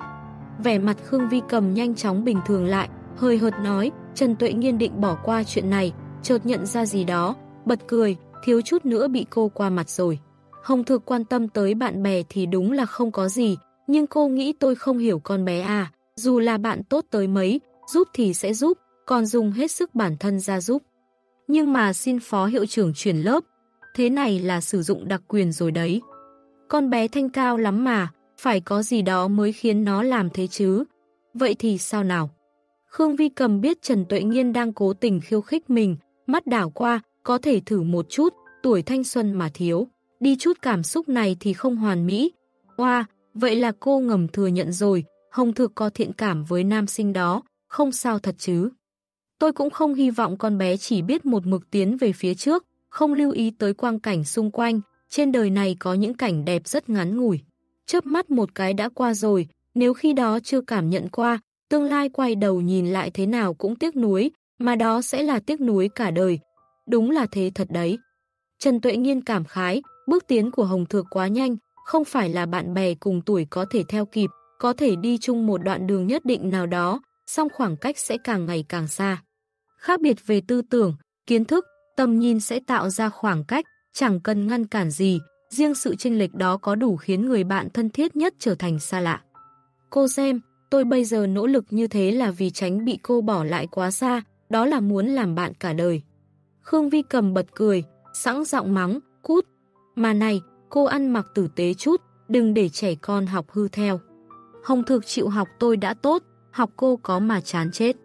[SPEAKER 1] Vẻ mặt Khương Vi cầm nhanh chóng bình thường lại, hơi hợt nói, Trần Tuệ Nghiên định bỏ qua chuyện này, chợt nhận ra gì đó, bật cười, thiếu chút nữa bị cô qua mặt rồi. Hồng Thực quan tâm tới bạn bè thì đúng là không có gì, nhưng cô nghĩ tôi không hiểu con bé à, dù là bạn tốt tới mấy, giúp thì sẽ giúp, còn dùng hết sức bản thân ra giúp. Nhưng mà xin phó hiệu trưởng chuyển lớp, thế này là sử dụng đặc quyền rồi đấy. Con bé thanh cao lắm mà, phải có gì đó mới khiến nó làm thế chứ. Vậy thì sao nào? Khương Vi cầm biết Trần Tuệ Nghiên đang cố tình khiêu khích mình, mắt đảo qua, có thể thử một chút, tuổi thanh xuân mà thiếu. Đi chút cảm xúc này thì không hoàn mỹ. Hoa, vậy là cô ngầm thừa nhận rồi, Hồng Thực có thiện cảm với nam sinh đó, không sao thật chứ. Tôi cũng không hy vọng con bé chỉ biết một mực tiến về phía trước, không lưu ý tới quang cảnh xung quanh, trên đời này có những cảnh đẹp rất ngắn ngủi. Chớp mắt một cái đã qua rồi, nếu khi đó chưa cảm nhận qua, tương lai quay đầu nhìn lại thế nào cũng tiếc nuối, mà đó sẽ là tiếc nuối cả đời. Đúng là thế thật đấy. Trần Tuệ Nghiên cảm khái, bước tiến của Hồng Thược quá nhanh, không phải là bạn bè cùng tuổi có thể theo kịp, có thể đi chung một đoạn đường nhất định nào đó, song khoảng cách sẽ càng ngày càng xa. Khác biệt về tư tưởng, kiến thức, tầm nhìn sẽ tạo ra khoảng cách, chẳng cần ngăn cản gì, riêng sự chênh lệch đó có đủ khiến người bạn thân thiết nhất trở thành xa lạ. Cô xem, tôi bây giờ nỗ lực như thế là vì tránh bị cô bỏ lại quá xa, đó là muốn làm bạn cả đời. Khương Vi cầm bật cười, sẵn giọng mắng, cút. Mà này, cô ăn mặc tử tế chút, đừng để trẻ con học hư theo. Hồng thực chịu học tôi đã tốt, học cô có mà chán chết.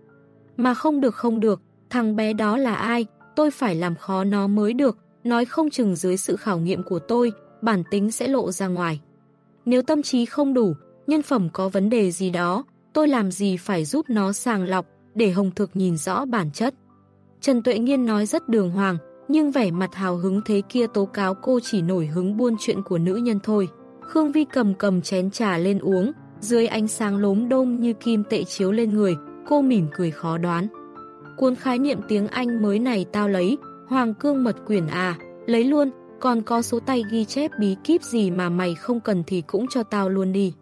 [SPEAKER 1] Mà không được không được, thằng bé đó là ai, tôi phải làm khó nó mới được, nói không chừng dưới sự khảo nghiệm của tôi, bản tính sẽ lộ ra ngoài. Nếu tâm trí không đủ, nhân phẩm có vấn đề gì đó, tôi làm gì phải giúp nó sàng lọc, để Hồng Thực nhìn rõ bản chất. Trần Tuệ Nghiên nói rất đường hoàng, nhưng vẻ mặt hào hứng thế kia tố cáo cô chỉ nổi hứng buôn chuyện của nữ nhân thôi. Khương Vi cầm cầm chén trà lên uống, dưới ánh sáng lốm đôm như kim tệ chiếu lên người, cô mỉm cười khó đoán. Cuốn khái niệm tiếng Anh mới này tao lấy, Hoàng cương mật quyển à, lấy luôn, còn có số tay ghi chép bí kíp gì mà mày không cần thì cũng cho tao luôn đi.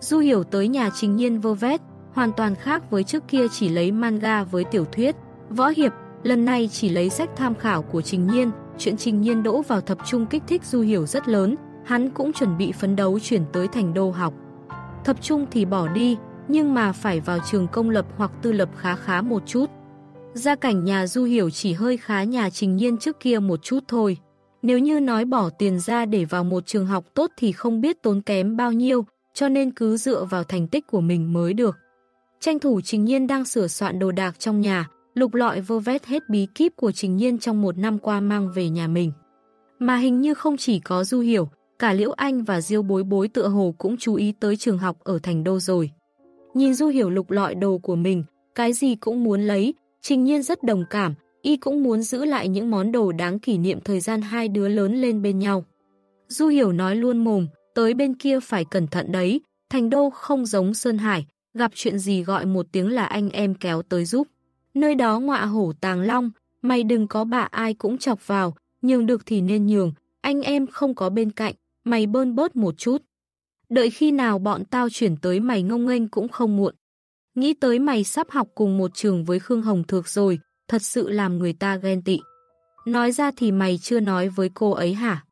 [SPEAKER 1] Du hiểu tới nhà trình nhiên vơ vét, hoàn toàn khác với trước kia chỉ lấy manga với tiểu thuyết, võ hiệp, lần này chỉ lấy sách tham khảo của trình nhiên, chuyện trình nhiên đỗ vào thập trung kích thích Du hiểu rất lớn, hắn cũng chuẩn bị phấn đấu chuyển tới thành đô học. Thập trung thì bỏ đi, nhưng mà phải vào trường công lập hoặc tư lập khá khá một chút. Gia cảnh nhà Du Hiểu chỉ hơi khá nhà Trình Nhiên trước kia một chút thôi. Nếu như nói bỏ tiền ra để vào một trường học tốt thì không biết tốn kém bao nhiêu, cho nên cứ dựa vào thành tích của mình mới được. Tranh thủ Trình Nhiên đang sửa soạn đồ đạc trong nhà, lục lọi vơ vét hết bí kíp của Trình Nhiên trong một năm qua mang về nhà mình. Mà hình như không chỉ có Du Hiểu, cả Liễu Anh và Diêu Bối Bối tựa hồ cũng chú ý tới trường học ở thành đô rồi. Nhìn Du Hiểu lục lọi đồ của mình, cái gì cũng muốn lấy, trình nhiên rất đồng cảm, y cũng muốn giữ lại những món đồ đáng kỷ niệm thời gian hai đứa lớn lên bên nhau. Du Hiểu nói luôn mồm, tới bên kia phải cẩn thận đấy, thành đô không giống Sơn Hải, gặp chuyện gì gọi một tiếng là anh em kéo tới giúp. Nơi đó ngọa hổ tàng long, mày đừng có bà ai cũng chọc vào, nhường được thì nên nhường, anh em không có bên cạnh, mày bơn bớt một chút. Đợi khi nào bọn tao chuyển tới mày ngông nghênh cũng không muộn. Nghĩ tới mày sắp học cùng một trường với Khương Hồng Thược rồi, thật sự làm người ta ghen tị. Nói ra thì mày chưa nói với cô ấy hả?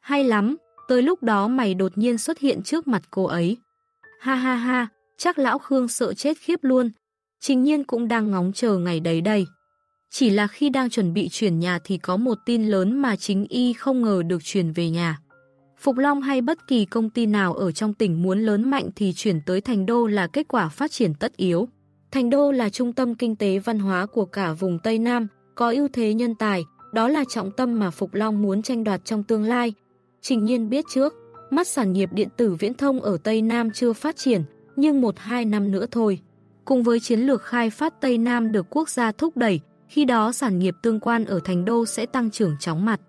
[SPEAKER 1] Hay lắm, tới lúc đó mày đột nhiên xuất hiện trước mặt cô ấy. Ha ha ha, chắc lão Khương sợ chết khiếp luôn. Trình nhiên cũng đang ngóng chờ ngày đấy đây. Chỉ là khi đang chuẩn bị chuyển nhà thì có một tin lớn mà chính y không ngờ được chuyển về nhà. Phục Long hay bất kỳ công ty nào ở trong tỉnh muốn lớn mạnh thì chuyển tới Thành Đô là kết quả phát triển tất yếu. Thành Đô là trung tâm kinh tế văn hóa của cả vùng Tây Nam, có ưu thế nhân tài, đó là trọng tâm mà Phục Long muốn tranh đoạt trong tương lai. Trình nhiên biết trước, mắt sản nghiệp điện tử viễn thông ở Tây Nam chưa phát triển, nhưng một hai năm nữa thôi. Cùng với chiến lược khai phát Tây Nam được quốc gia thúc đẩy, khi đó sản nghiệp tương quan ở Thành Đô sẽ tăng trưởng chóng mặt.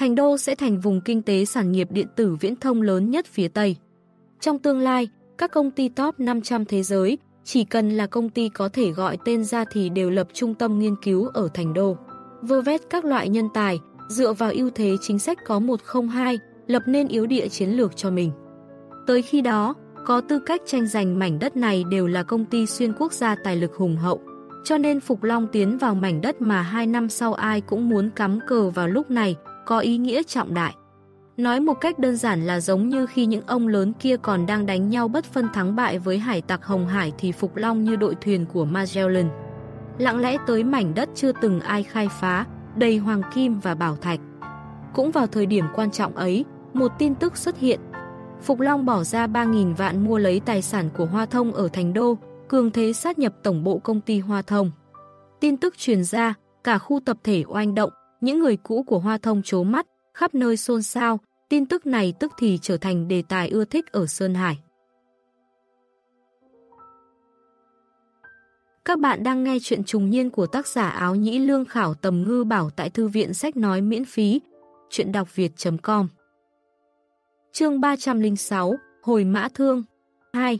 [SPEAKER 1] Thành Đô sẽ thành vùng kinh tế sản nghiệp điện tử viễn thông lớn nhất phía Tây. Trong tương lai, các công ty top 500 thế giới, chỉ cần là công ty có thể gọi tên ra thì đều lập trung tâm nghiên cứu ở Thành Đô. Vơ vét các loại nhân tài, dựa vào ưu thế chính sách có 102, lập nên yếu địa chiến lược cho mình. Tới khi đó, có tư cách tranh giành mảnh đất này đều là công ty xuyên quốc gia tài lực hùng hậu. Cho nên Phục Long tiến vào mảnh đất mà hai năm sau ai cũng muốn cắm cờ vào lúc này, có ý nghĩa trọng đại. Nói một cách đơn giản là giống như khi những ông lớn kia còn đang đánh nhau bất phân thắng bại với hải tặc Hồng Hải thì Phục Long như đội thuyền của Magellan. Lặng lẽ tới mảnh đất chưa từng ai khai phá, đầy hoàng kim và bảo thạch. Cũng vào thời điểm quan trọng ấy, một tin tức xuất hiện. Phục Long bỏ ra 3.000 vạn mua lấy tài sản của Hoa Thông ở Thành Đô, cường thế sát nhập tổng bộ công ty Hoa Thông. Tin tức truyền ra, cả khu tập thể oanh động, những người cũ của Hoa Thông chố mắt, khắp nơi xôn xao, tin tức này tức thì trở thành đề tài ưa thích ở Sơn Hải. Các bạn đang nghe chuyện trùng niên của tác giả áo nhĩ lương khảo tầm ngư bảo tại thư viện sách nói miễn phí, chuyện đọc việt.com Chương 306 Hồi Mã Thương 2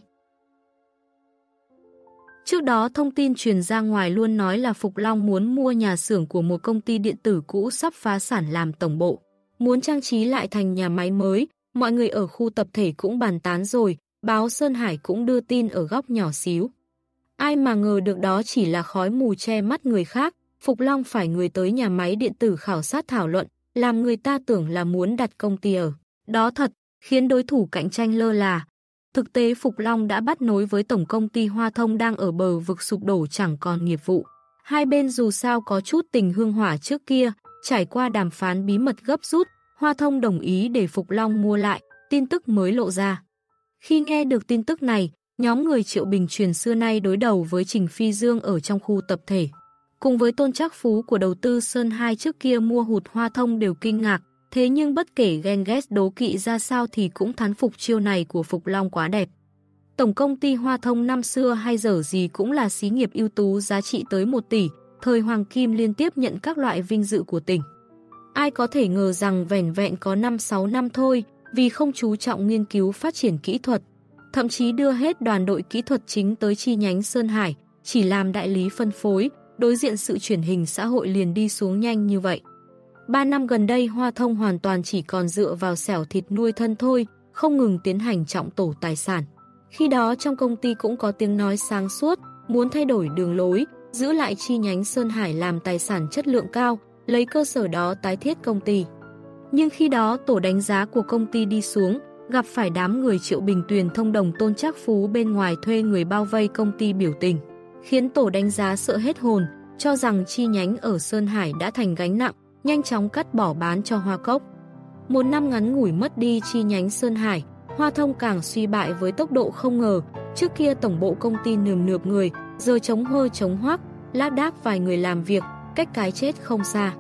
[SPEAKER 1] Trước đó thông tin truyền ra ngoài luôn nói là Phục Long muốn mua nhà xưởng của một công ty điện tử cũ sắp phá sản làm tổng bộ. Muốn trang trí lại thành nhà máy mới, mọi người ở khu tập thể cũng bàn tán rồi, báo Sơn Hải cũng đưa tin ở góc nhỏ xíu. Ai mà ngờ được đó chỉ là khói mù che mắt người khác, Phục Long phải người tới nhà máy điện tử khảo sát thảo luận, làm người ta tưởng là muốn đặt công ty ở. Đó thật, khiến đối thủ cạnh tranh lơ là, Thực tế Phục Long đã bắt nối với tổng công ty Hoa Thông đang ở bờ vực sụp đổ chẳng còn nghiệp vụ. Hai bên dù sao có chút tình hương hỏa trước kia, trải qua đàm phán bí mật gấp rút, Hoa Thông đồng ý để Phục Long mua lại, tin tức mới lộ ra. Khi nghe được tin tức này, nhóm người Triệu Bình truyền xưa nay đối đầu với Trình Phi Dương ở trong khu tập thể. Cùng với tôn trác phú của đầu tư Sơn Hai trước kia mua hụt Hoa Thông đều kinh ngạc, Thế nhưng bất kể ghen ghét đố kỵ ra sao thì cũng thán phục chiêu này của Phục Long quá đẹp. Tổng công ty Hoa Thông năm xưa hay giờ gì cũng là xí nghiệp ưu tú giá trị tới 1 tỷ, thời Hoàng Kim liên tiếp nhận các loại vinh dự của tỉnh. Ai có thể ngờ rằng vẻn vẹn có 5-6 năm thôi, vì không chú trọng nghiên cứu phát triển kỹ thuật, thậm chí đưa hết đoàn đội kỹ thuật chính tới chi nhánh Sơn Hải, chỉ làm đại lý phân phối, đối diện sự chuyển hình xã hội liền đi xuống nhanh như vậy. Ba năm gần đây Hoa Thông hoàn toàn chỉ còn dựa vào xẻo thịt nuôi thân thôi, không ngừng tiến hành trọng tổ tài sản. Khi đó trong công ty cũng có tiếng nói sáng suốt, muốn thay đổi đường lối, giữ lại chi nhánh Sơn Hải làm tài sản chất lượng cao, lấy cơ sở đó tái thiết công ty. Nhưng khi đó tổ đánh giá của công ty đi xuống, gặp phải đám người triệu bình tuyền thông đồng tôn trác phú bên ngoài thuê người bao vây công ty biểu tình, khiến tổ đánh giá sợ hết hồn, cho rằng chi nhánh ở Sơn Hải đã thành gánh nặng, nhanh chóng cắt bỏ bán cho Hoa Cốc. Một năm ngắn ngủi mất đi chi nhánh Sơn Hải, Hoa Thông càng suy bại với tốc độ không ngờ, trước kia tổng bộ công ty nườm nượp người, giờ chống hơ chống hoác, lát đác vài người làm việc, cách cái chết không xa.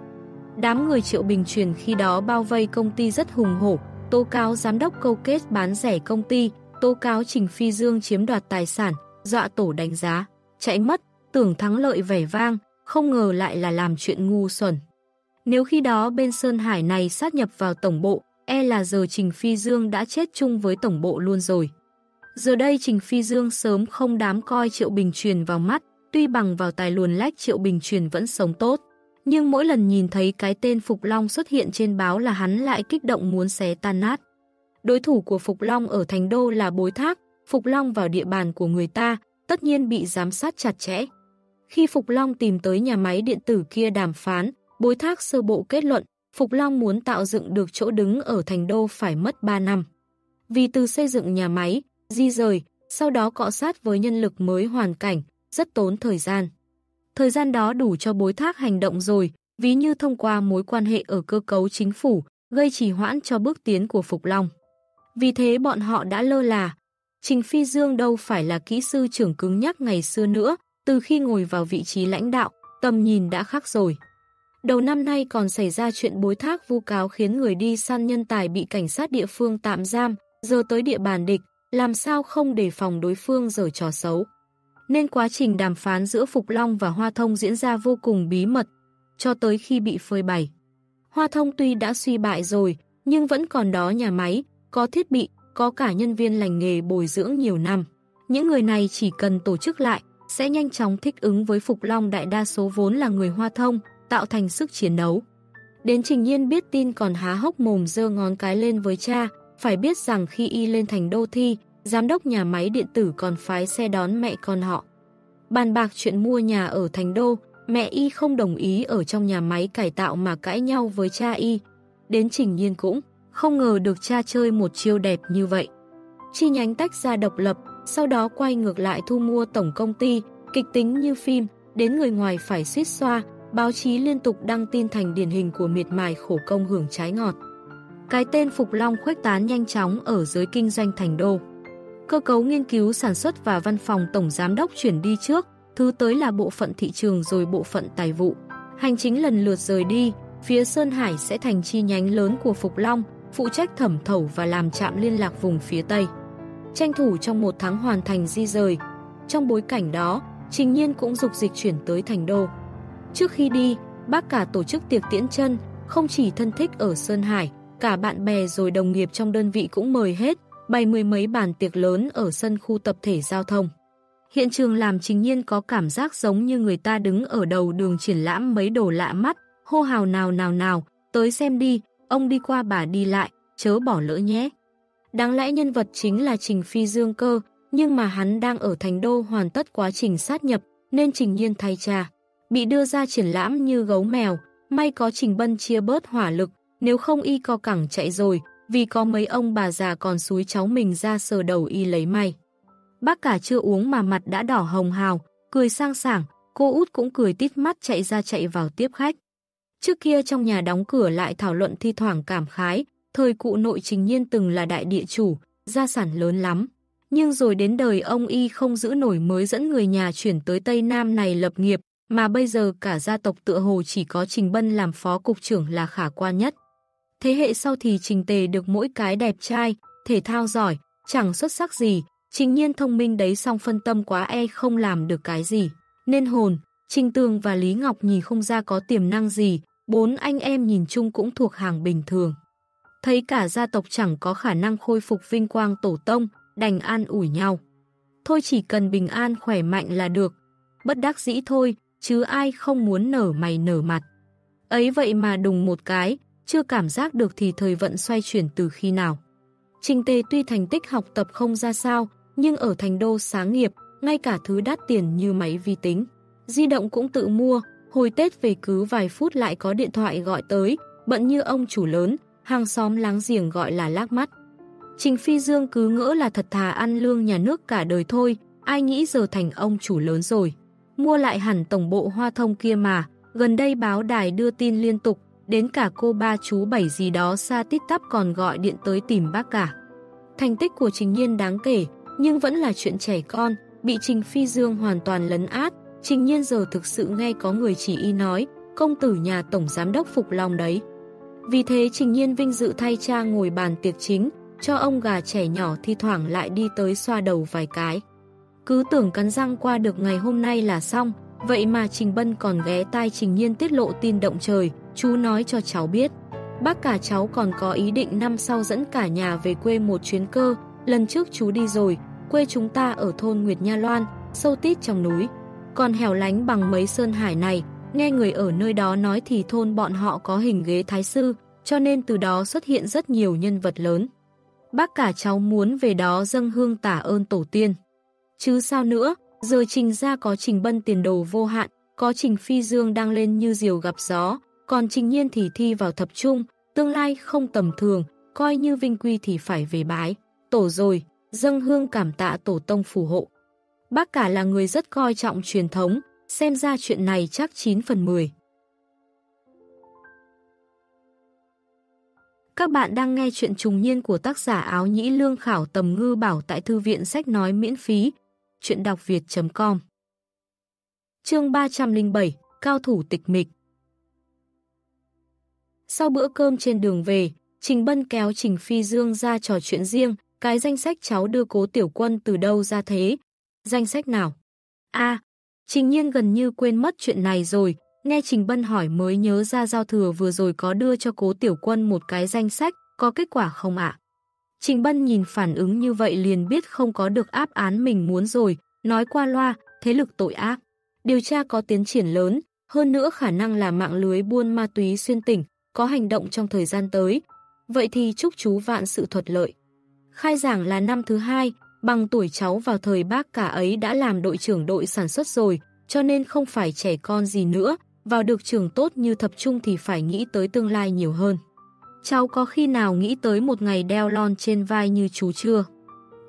[SPEAKER 1] Đám người triệu bình truyền khi đó bao vây công ty rất hùng hổ, tố cáo giám đốc câu kết bán rẻ công ty, tố cáo Trình Phi Dương chiếm đoạt tài sản, dọa tổ đánh giá, chạy mất, tưởng thắng lợi vẻ vang, không ngờ lại là làm chuyện ngu xuẩn. Nếu khi đó bên Sơn Hải này sát nhập vào tổng bộ, e là giờ Trình Phi Dương đã chết chung với tổng bộ luôn rồi. Giờ đây Trình Phi Dương sớm không đám coi Triệu Bình truyền vào mắt, tuy bằng vào tài luồn lách Triệu Bình truyền vẫn sống tốt. Nhưng mỗi lần nhìn thấy cái tên Phục Long xuất hiện trên báo là hắn lại kích động muốn xé tan nát. Đối thủ của Phục Long ở Thành Đô là Bối Thác, Phục Long vào địa bàn của người ta, tất nhiên bị giám sát chặt chẽ. Khi Phục Long tìm tới nhà máy điện tử kia đàm phán, Bối Thác sơ bộ kết luận, Phục Long muốn tạo dựng được chỗ đứng ở Thành Đô phải mất 3 năm. Vì từ xây dựng nhà máy, di rời, sau đó cọ sát với nhân lực mới hoàn cảnh, rất tốn thời gian. Thời gian đó đủ cho bối thác hành động rồi, ví như thông qua mối quan hệ ở cơ cấu chính phủ, gây trì hoãn cho bước tiến của Phục Long. Vì thế bọn họ đã lơ là. Trình Phi Dương đâu phải là kỹ sư trưởng cứng nhắc ngày xưa nữa, từ khi ngồi vào vị trí lãnh đạo, tầm nhìn đã khác rồi. Đầu năm nay còn xảy ra chuyện bối thác vu cáo khiến người đi săn nhân tài bị cảnh sát địa phương tạm giam, giờ tới địa bàn địch, làm sao không đề phòng đối phương giở trò xấu. Nên quá trình đàm phán giữa Phục Long và Hoa Thông diễn ra vô cùng bí mật, cho tới khi bị phơi bày. Hoa Thông tuy đã suy bại rồi, nhưng vẫn còn đó nhà máy, có thiết bị, có cả nhân viên lành nghề bồi dưỡng nhiều năm. Những người này chỉ cần tổ chức lại, sẽ nhanh chóng thích ứng với Phục Long đại đa số vốn là người Hoa Thông, tạo thành sức chiến đấu. Đến Trình Nhiên biết tin còn há hốc mồm dơ ngón cái lên với cha, phải biết rằng khi y lên thành đô thi, giám đốc nhà máy điện tử còn phái xe đón mẹ con họ. Bàn bạc chuyện mua nhà ở thành đô, mẹ y không đồng ý ở trong nhà máy cải tạo mà cãi nhau với cha y. Đến Trình Nhiên cũng không ngờ được cha chơi một chiêu đẹp như vậy. Chi nhánh tách ra độc lập, sau đó quay ngược lại thu mua tổng công ty, kịch tính như phim, đến người ngoài phải suýt xoa, báo chí liên tục đăng tin thành điển hình của miệt mài khổ công hưởng trái ngọt. Cái tên Phục Long khuếch tán nhanh chóng ở giới kinh doanh thành đô. Cơ cấu nghiên cứu sản xuất và văn phòng tổng giám đốc chuyển đi trước, thứ tới là bộ phận thị trường rồi bộ phận tài vụ. Hành chính lần lượt rời đi, phía Sơn Hải sẽ thành chi nhánh lớn của Phục Long, phụ trách thẩm thẩu và làm trạm liên lạc vùng phía Tây. Tranh thủ trong một tháng hoàn thành di rời. Trong bối cảnh đó, Trình Nhiên cũng dục dịch chuyển tới thành đô. Trước khi đi, bác cả tổ chức tiệc tiễn chân, không chỉ thân thích ở Sơn Hải, cả bạn bè rồi đồng nghiệp trong đơn vị cũng mời hết, bày mười mấy bàn tiệc lớn ở sân khu tập thể giao thông. Hiện trường làm trình nhiên có cảm giác giống như người ta đứng ở đầu đường triển lãm mấy đồ lạ mắt, hô hào nào nào nào, tới xem đi, ông đi qua bà đi lại, chớ bỏ lỡ nhé. Đáng lẽ nhân vật chính là Trình Phi Dương cơ, nhưng mà hắn đang ở thành đô hoàn tất quá trình sát nhập, nên Trình Nhiên thay cha. Bị đưa ra triển lãm như gấu mèo, may có Trình Bân chia bớt hỏa lực, nếu không y co cẳng chạy rồi, vì có mấy ông bà già còn xúi cháu mình ra sờ đầu y lấy may. Bác cả chưa uống mà mặt đã đỏ hồng hào, cười sang sảng, cô út cũng cười tít mắt chạy ra chạy vào tiếp khách. Trước kia trong nhà đóng cửa lại thảo luận thi thoảng cảm khái, thời cụ nội trình nhiên từng là đại địa chủ, gia sản lớn lắm. Nhưng rồi đến đời ông y không giữ nổi mới dẫn người nhà chuyển tới Tây Nam này lập nghiệp, mà bây giờ cả gia tộc tựa hồ chỉ có Trình Bân làm phó cục trưởng là khả quan nhất. Thế hệ sau thì Trình Tề được mỗi cái đẹp trai, thể thao giỏi, chẳng xuất sắc gì, trình nhiên thông minh đấy song phân tâm quá e không làm được cái gì. Nên hồn, Trình Tường và Lý Ngọc nhìn không ra có tiềm năng gì, bốn anh em nhìn chung cũng thuộc hàng bình thường. Thấy cả gia tộc chẳng có khả năng khôi phục vinh quang tổ tông, đành an ủi nhau. Thôi chỉ cần bình an khỏe mạnh là được, bất đắc dĩ thôi, chứ ai không muốn nở mày nở mặt. Ấy vậy mà đùng một cái, chưa cảm giác được thì thời vận xoay chuyển từ khi nào. Trình Tề tuy thành tích học tập không ra sao, nhưng ở thành đô sáng nghiệp, ngay cả thứ đắt tiền như máy vi tính. Di động cũng tự mua, hồi Tết về cứ vài phút lại có điện thoại gọi tới, bận như ông chủ lớn, hàng xóm láng giềng gọi là lác mắt. Trình Phi Dương cứ ngỡ là thật thà ăn lương nhà nước cả đời thôi, ai nghĩ giờ thành ông chủ lớn rồi. Mua lại hẳn tổng bộ hoa thông kia mà, gần đây báo đài đưa tin liên tục, đến cả cô ba chú bảy gì đó xa tít tắp còn gọi điện tới tìm bác cả. Thành tích của Trình Nhiên đáng kể, nhưng vẫn là chuyện trẻ con, bị Trình Phi Dương hoàn toàn lấn át. Trình Nhiên giờ thực sự nghe có người chỉ y nói, công tử nhà tổng giám đốc Phục lòng đấy. Vì thế Trình Nhiên vinh dự thay cha ngồi bàn tiệc chính, cho ông gà trẻ nhỏ thi thoảng lại đi tới xoa đầu vài cái. Cứ tưởng cắn răng qua được ngày hôm nay là xong, vậy mà Trình Bân còn ghé tai Trình Nhiên tiết lộ tin động trời, chú nói cho cháu biết. Bác cả cháu còn có ý định năm sau dẫn cả nhà về quê một chuyến cơ, lần trước chú đi rồi, quê chúng ta ở thôn Nguyệt Nha Loan, sâu tít trong núi. Còn hẻo lánh bằng mấy sơn hải này, nghe người ở nơi đó nói thì thôn bọn họ có hình ghế thái sư, cho nên từ đó xuất hiện rất nhiều nhân vật lớn. Bác cả cháu muốn về đó dâng hương tả ơn tổ tiên. Chứ sao nữa, giờ trình ra có trình bân tiền đồ vô hạn, có trình phi dương đang lên như diều gặp gió, còn trình nhiên thì thi vào thập trung, tương lai không tầm thường, coi như vinh quy thì phải về bái. Tổ rồi, dâng hương cảm tạ tổ tông phù hộ. Bác cả là người rất coi trọng truyền thống, xem ra chuyện này chắc 9 phần 10. Các bạn đang nghe chuyện trùng niên của tác giả áo nhĩ lương khảo tầm ngư bảo tại thư viện sách nói miễn phí. Chuyện đọc việt.com Chương 307 Cao thủ tịch mịch Sau bữa cơm trên đường về, Trình Bân kéo Trình Phi Dương ra trò chuyện riêng, cái danh sách cháu đưa cố tiểu quân từ đâu ra thế? Danh sách nào? a Trình Nhiên gần như quên mất chuyện này rồi, nghe Trình Bân hỏi mới nhớ ra giao thừa vừa rồi có đưa cho cố tiểu quân một cái danh sách, có kết quả không ạ? Trình Bân nhìn phản ứng như vậy liền biết không có được áp án mình muốn rồi, nói qua loa, thế lực tội ác. Điều tra có tiến triển lớn, hơn nữa khả năng là mạng lưới buôn ma túy xuyên tỉnh, có hành động trong thời gian tới. Vậy thì chúc chú vạn sự thuật lợi. Khai giảng là năm thứ hai, bằng tuổi cháu vào thời bác cả ấy đã làm đội trưởng đội sản xuất rồi, cho nên không phải trẻ con gì nữa, vào được trường tốt như thập trung thì phải nghĩ tới tương lai nhiều hơn. Cháu có khi nào nghĩ tới một ngày đeo lon trên vai như chú chưa?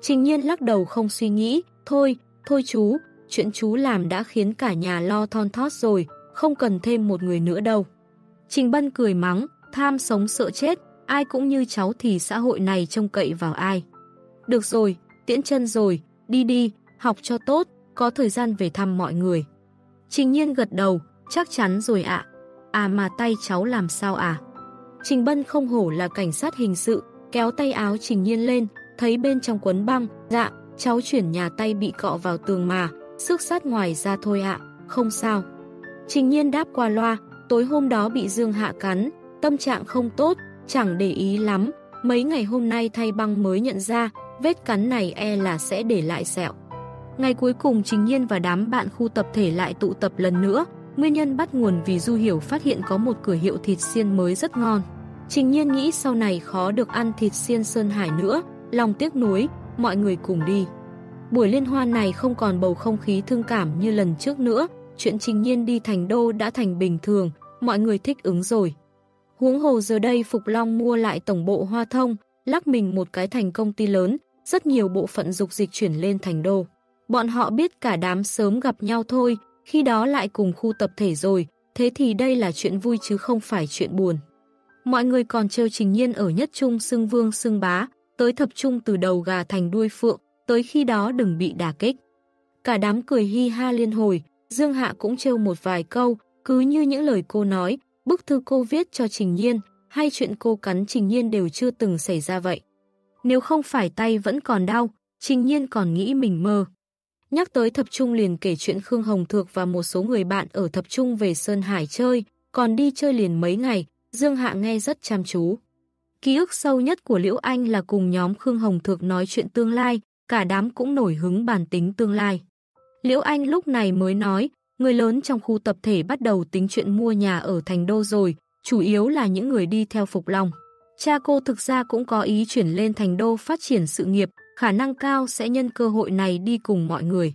[SPEAKER 1] Trình nhiên lắc đầu không suy nghĩ, thôi, thôi chú, chuyện chú làm đã khiến cả nhà lo thon thót rồi, không cần thêm một người nữa đâu. Trình Bân cười mắng, tham sống sợ chết, ai cũng như cháu thì xã hội này trông cậy vào ai. Được rồi, tiễn chân rồi, đi đi, học cho tốt, có thời gian về thăm mọi người. Trình nhiên gật đầu, chắc chắn rồi ạ. À. mà tay cháu làm sao à? Trình Bân không hổ là cảnh sát hình sự, kéo tay áo Trình Nhiên lên, thấy bên trong quấn băng, dạ, cháu chuyển nhà tay bị cọ vào tường mà, sức sát ngoài ra thôi ạ, không sao. Trình Nhiên đáp qua loa, tối hôm đó bị Dương Hạ cắn, tâm trạng không tốt, chẳng để ý lắm, mấy ngày hôm nay thay băng mới nhận ra, vết cắn này e là sẽ để lại sẹo. Ngày cuối cùng Trình Nhiên và đám bạn khu tập thể lại tụ tập lần nữa, nguyên nhân bắt nguồn vì Du Hiểu phát hiện có một cửa hiệu thịt xiên mới rất ngon. Trình Nhiên nghĩ sau này khó được ăn thịt xiên Sơn Hải nữa, lòng tiếc nuối, mọi người cùng đi. Buổi liên hoan này không còn bầu không khí thương cảm như lần trước nữa, chuyện Trình Nhiên đi thành đô đã thành bình thường, mọi người thích ứng rồi. Huống hồ giờ đây Phục Long mua lại tổng bộ Hoa Thông, lắc mình một cái thành công ty lớn, rất nhiều bộ phận dục dịch chuyển lên thành đô. Bọn họ biết cả đám sớm gặp nhau thôi, khi đó lại cùng khu tập thể rồi, thế thì đây là chuyện vui chứ không phải chuyện buồn. Mọi người còn trêu trình nhiên ở nhất trung xưng vương xưng bá, tới thập trung từ đầu gà thành đuôi phượng, tới khi đó đừng bị đả kích. Cả đám cười hi ha liên hồi, Dương Hạ cũng trêu một vài câu, cứ như những lời cô nói, bức thư cô viết cho Trình Nhiên, hay chuyện cô cắn Trình Nhiên đều chưa từng xảy ra vậy. Nếu không phải tay vẫn còn đau, Trình Nhiên còn nghĩ mình mơ. Nhắc tới thập trung liền kể chuyện Khương Hồng Thược và một số người bạn ở thập trung về Sơn Hải chơi, còn đi chơi liền mấy ngày, Dương Hạ nghe rất chăm chú. Ký ức sâu nhất của Liễu Anh là cùng nhóm Khương Hồng Thược nói chuyện tương lai, cả đám cũng nổi hứng bàn tính tương lai. Liễu Anh lúc này mới nói, người lớn trong khu tập thể bắt đầu tính chuyện mua nhà ở thành đô rồi, chủ yếu là những người đi theo Phục Long. Cha cô thực ra cũng có ý chuyển lên thành đô phát triển sự nghiệp, khả năng cao sẽ nhân cơ hội này đi cùng mọi người.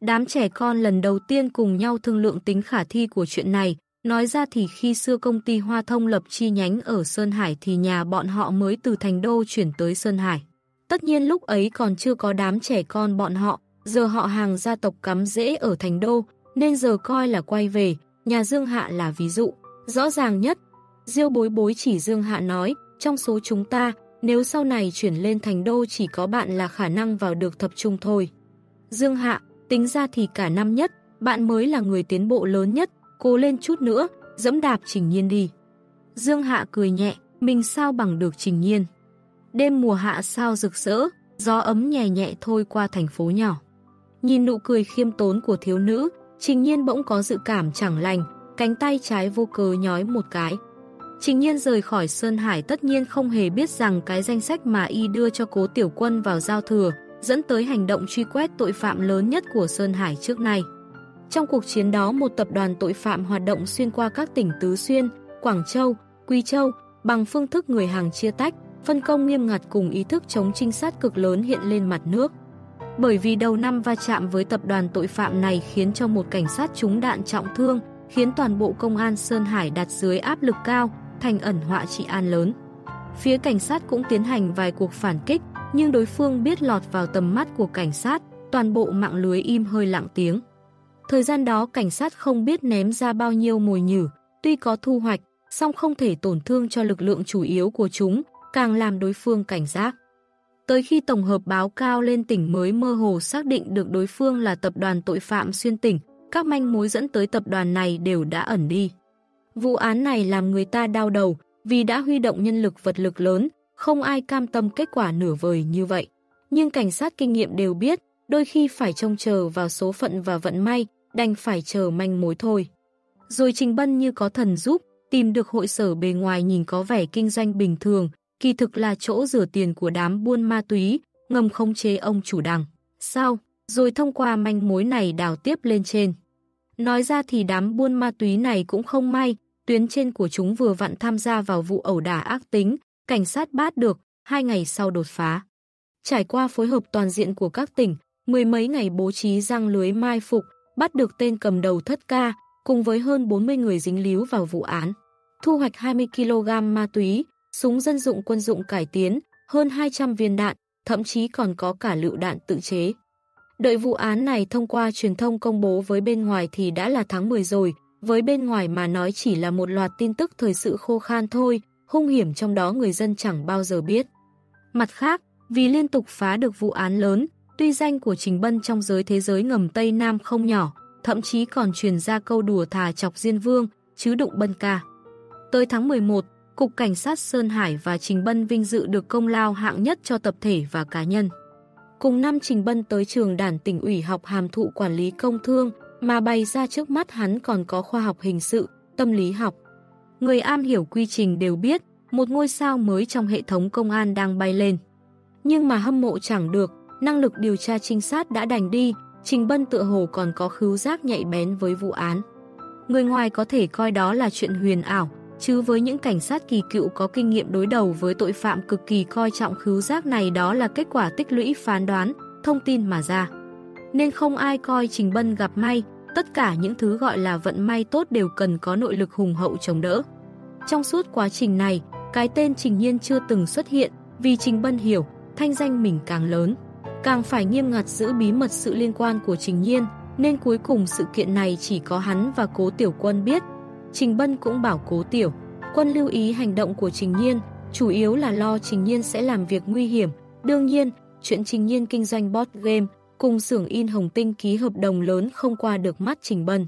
[SPEAKER 1] Đám trẻ con lần đầu tiên cùng nhau thương lượng tính khả thi của chuyện này, nói ra thì khi xưa công ty Hoa Thông lập chi nhánh ở Sơn Hải thì nhà bọn họ mới từ thành đô chuyển tới Sơn Hải. Tất nhiên lúc ấy còn chưa có đám trẻ con bọn họ, giờ họ hàng gia tộc cắm rễ ở thành đô, nên giờ coi là quay về, nhà Dương Hạ là ví dụ. Rõ ràng nhất, Diêu bối bối chỉ Dương Hạ nói, trong số chúng ta, nếu sau này chuyển lên thành đô chỉ có bạn là khả năng vào được thập trung thôi. Dương Hạ, tính ra thì cả năm nhất, bạn mới là người tiến bộ lớn nhất, cố lên chút nữa, dẫm đạp trình nhiên đi. Dương Hạ cười nhẹ, mình sao bằng được Trình Nhiên. Đêm mùa hạ sao rực rỡ, gió ấm nhẹ nhẹ thôi qua thành phố nhỏ. Nhìn nụ cười khiêm tốn của thiếu nữ, Trình Nhiên bỗng có dự cảm chẳng lành, cánh tay trái vô cớ nhói một cái. Trình Nhiên rời khỏi Sơn Hải tất nhiên không hề biết rằng cái danh sách mà y đưa cho cố tiểu quân vào giao thừa, dẫn tới hành động truy quét tội phạm lớn nhất của Sơn Hải trước nay. Trong cuộc chiến đó, một tập đoàn tội phạm hoạt động xuyên qua các tỉnh Tứ Xuyên, Quảng Châu, Quy Châu, bằng phương thức người hàng chia tách, phân công nghiêm ngặt cùng ý thức chống trinh sát cực lớn hiện lên mặt nước. Bởi vì đầu năm va chạm với tập đoàn tội phạm này khiến cho một cảnh sát trúng đạn trọng thương, khiến toàn bộ công an Sơn Hải đặt dưới áp lực cao, thành ẩn họa trị an lớn. Phía cảnh sát cũng tiến hành vài cuộc phản kích, nhưng đối phương biết lọt vào tầm mắt của cảnh sát, toàn bộ mạng lưới im hơi lặng tiếng. Thời gian đó cảnh sát không biết ném ra bao nhiêu mồi nhử, tuy có thu hoạch, song không thể tổn thương cho lực lượng chủ yếu của chúng, càng làm đối phương cảnh giác. Tới khi tổng hợp báo cao lên tỉnh mới mơ hồ xác định được đối phương là tập đoàn tội phạm xuyên tỉnh, các manh mối dẫn tới tập đoàn này đều đã ẩn đi. Vụ án này làm người ta đau đầu vì đã huy động nhân lực vật lực lớn, không ai cam tâm kết quả nửa vời như vậy. Nhưng cảnh sát kinh nghiệm đều biết, đôi khi phải trông chờ vào số phận và vận may, đành phải chờ manh mối thôi. Rồi Trình Bân như có thần giúp, tìm được hội sở bề ngoài nhìn có vẻ kinh doanh bình thường, kỳ thực là chỗ rửa tiền của đám buôn ma túy, ngầm không chế ông chủ đằng. Sao? Rồi thông qua manh mối này đào tiếp lên trên. Nói ra thì đám buôn ma túy này cũng không may, tuyến trên của chúng vừa vặn tham gia vào vụ ẩu đả ác tính, cảnh sát bắt được, hai ngày sau đột phá. Trải qua phối hợp toàn diện của các tỉnh, mười mấy ngày bố trí răng lưới mai phục, bắt được tên cầm đầu thất ca, cùng với hơn 40 người dính líu vào vụ án. Thu hoạch 20kg ma túy, súng dân dụng quân dụng cải tiến, hơn 200 viên đạn, thậm chí còn có cả lựu đạn tự chế. Đợi vụ án này thông qua truyền thông công bố với bên ngoài thì đã là tháng 10 rồi, với bên ngoài mà nói chỉ là một loạt tin tức thời sự khô khan thôi, hung hiểm trong đó người dân chẳng bao giờ biết. Mặt khác, vì liên tục phá được vụ án lớn, tuy danh của Trình Bân trong giới thế giới ngầm Tây Nam không nhỏ, thậm chí còn truyền ra câu đùa thà chọc Diên Vương, chứ đụng Bân ca. Tới tháng 11, Cục Cảnh sát Sơn Hải và Trình Bân vinh dự được công lao hạng nhất cho tập thể và cá nhân. Cùng năm Trình Bân tới trường đàn tỉnh ủy học hàm thụ quản lý công thương, mà bày ra trước mắt hắn còn có khoa học hình sự, tâm lý học. Người am hiểu quy trình đều biết, một ngôi sao mới trong hệ thống công an đang bay lên. Nhưng mà hâm mộ chẳng được, năng lực điều tra trinh sát đã đành đi, Trình Bân tựa hồ còn có khứu giác nhạy bén với vụ án. Người ngoài có thể coi đó là chuyện huyền ảo, chứ với những cảnh sát kỳ cựu có kinh nghiệm đối đầu với tội phạm cực kỳ coi trọng khứu giác này đó là kết quả tích lũy phán đoán, thông tin mà ra. Nên không ai coi Trình Bân gặp may, tất cả những thứ gọi là vận may tốt đều cần có nội lực hùng hậu chống đỡ. Trong suốt quá trình này, cái tên Trình Nhiên chưa từng xuất hiện, vì Trình Bân hiểu, thanh danh mình càng lớn. Càng phải nghiêm ngặt giữ bí mật sự liên quan của Trình Nhiên, nên cuối cùng sự kiện này chỉ có hắn và cố tiểu quân biết. Trình Bân cũng bảo cố tiểu, quân lưu ý hành động của Trình Nhiên, chủ yếu là lo Trình Nhiên sẽ làm việc nguy hiểm. Đương nhiên, chuyện Trình Nhiên kinh doanh bot game, cùng xưởng in Hồng Tinh ký hợp đồng lớn không qua được mắt Trình Bân.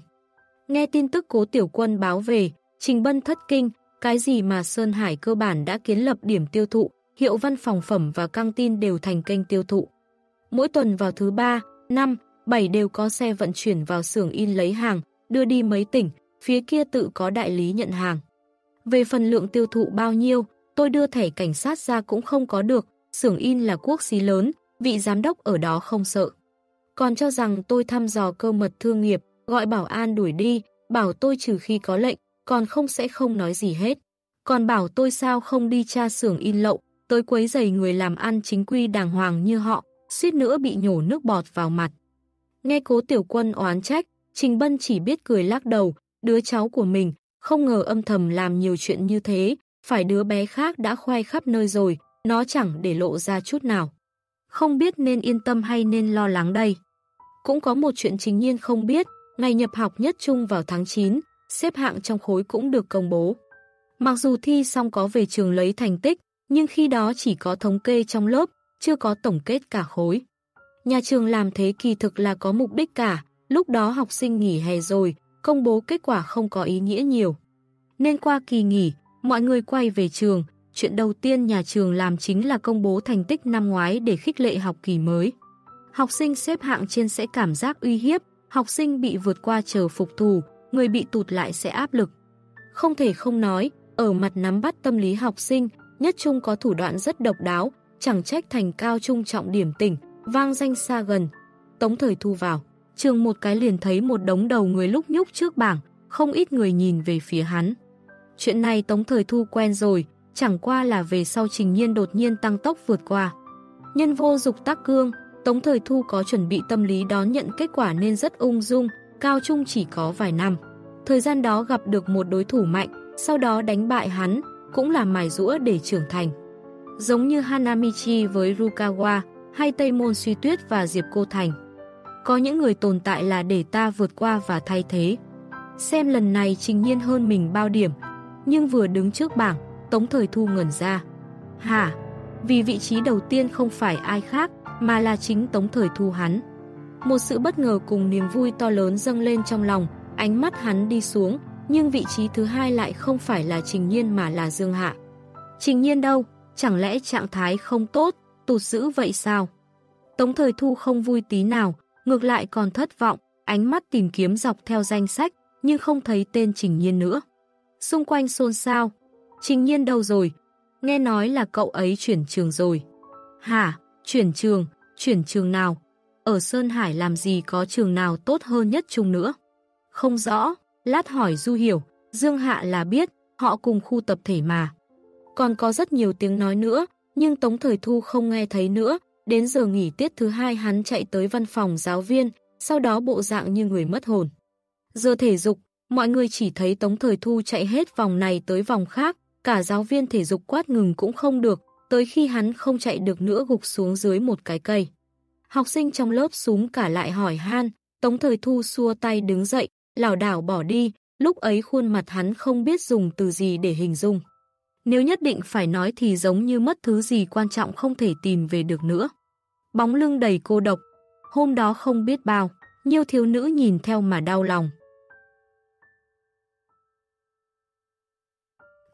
[SPEAKER 1] Nghe tin tức cố tiểu quân báo về, Trình Bân thất kinh, cái gì mà Sơn Hải cơ bản đã kiến lập điểm tiêu thụ, hiệu văn phòng phẩm và căng tin đều thành kênh tiêu thụ. Mỗi tuần vào thứ 3, 5, 7 đều có xe vận chuyển vào xưởng in lấy hàng, đưa đi mấy tỉnh, phía kia tự có đại lý nhận hàng. Về phần lượng tiêu thụ bao nhiêu, tôi đưa thẻ cảnh sát ra cũng không có được, xưởng in là quốc xí lớn, vị giám đốc ở đó không sợ. Còn cho rằng tôi thăm dò cơ mật thương nghiệp, gọi bảo an đuổi đi, bảo tôi trừ khi có lệnh, còn không sẽ không nói gì hết. Còn bảo tôi sao không đi tra xưởng in lậu, tới quấy giày người làm ăn chính quy đàng hoàng như họ, suýt nữa bị nhổ nước bọt vào mặt. Nghe cố tiểu quân oán trách, Trình Bân chỉ biết cười lắc đầu, đứa cháu của mình, không ngờ âm thầm làm nhiều chuyện như thế, phải đứa bé khác đã khoai khắp nơi rồi, nó chẳng để lộ ra chút nào. Không biết nên yên tâm hay nên lo lắng đây. Cũng có một chuyện chính nhiên không biết, ngày nhập học nhất trung vào tháng 9, xếp hạng trong khối cũng được công bố. Mặc dù thi xong có về trường lấy thành tích, nhưng khi đó chỉ có thống kê trong lớp, chưa có tổng kết cả khối. Nhà trường làm thế kỳ thực là có mục đích cả, lúc đó học sinh nghỉ hè rồi, công bố kết quả không có ý nghĩa nhiều. Nên qua kỳ nghỉ, mọi người quay về trường, chuyện đầu tiên nhà trường làm chính là công bố thành tích năm ngoái để khích lệ học kỳ mới. Học sinh xếp hạng trên sẽ cảm giác uy hiếp, học sinh bị vượt qua chờ phục thù, người bị tụt lại sẽ áp lực. Không thể không nói, ở mặt nắm bắt tâm lý học sinh, nhất trung có thủ đoạn rất độc đáo, chẳng trách thành cao trung trọng điểm tỉnh, vang danh xa gần. Tống thời thu vào, trường một cái liền thấy một đống đầu người lúc nhúc trước bảng, không ít người nhìn về phía hắn. Chuyện này Tống thời thu quen rồi, chẳng qua là về sau trình nhiên đột nhiên tăng tốc vượt qua. Nhân vô dục tác cương, Tống thời thu có chuẩn bị tâm lý đón nhận kết quả nên rất ung dung, cao trung chỉ có vài năm. Thời gian đó gặp được một đối thủ mạnh, sau đó đánh bại hắn, cũng là mài rũa để trưởng thành. Giống như Hanamichi với Rukawa, hay Tây Môn Suy Tuyết và Diệp Cô Thành. Có những người tồn tại là để ta vượt qua và thay thế. Xem lần này trình nhiên hơn mình bao điểm, nhưng vừa đứng trước bảng, Tống Thời Thu ngẩn ra. Hả? Vì vị trí đầu tiên không phải ai khác, mà là chính Tống Thời Thu hắn. Một sự bất ngờ cùng niềm vui to lớn dâng lên trong lòng, ánh mắt hắn đi xuống, nhưng vị trí thứ hai lại không phải là Trình Nhiên mà là Dương Hạ. Trình Nhiên đâu? Chẳng lẽ trạng thái không tốt, tụt dữ vậy sao? Tống Thời Thu không vui tí nào, ngược lại còn thất vọng, ánh mắt tìm kiếm dọc theo danh sách, nhưng không thấy tên Trình Nhiên nữa. Xung quanh xôn xao. Trình Nhiên đâu rồi? Nghe nói là cậu ấy chuyển trường rồi. Hả? Chuyển trường? Chuyển trường nào? Ở Sơn Hải làm gì có trường nào tốt hơn nhất chung nữa? Không rõ, lát hỏi Du Hiểu, Dương Hạ là biết, họ cùng khu tập thể mà. Còn có rất nhiều tiếng nói nữa, nhưng Tống Thời Thu không nghe thấy nữa. Đến giờ nghỉ tiết thứ hai hắn chạy tới văn phòng giáo viên, sau đó bộ dạng như người mất hồn. Giờ thể dục, mọi người chỉ thấy Tống Thời Thu chạy hết vòng này tới vòng khác, cả giáo viên thể dục quát ngừng cũng không được, tới khi hắn không chạy được nữa gục xuống dưới một cái cây. Học sinh trong lớp súng cả lại hỏi han, Tống Thời Thu xua tay đứng dậy, lảo đảo bỏ đi, lúc ấy khuôn mặt hắn không biết dùng từ gì để hình dung. Nếu nhất định phải nói thì giống như mất thứ gì quan trọng không thể tìm về được nữa. Bóng lưng đầy cô độc, hôm đó không biết bao, nhiều thiếu nữ nhìn theo mà đau lòng.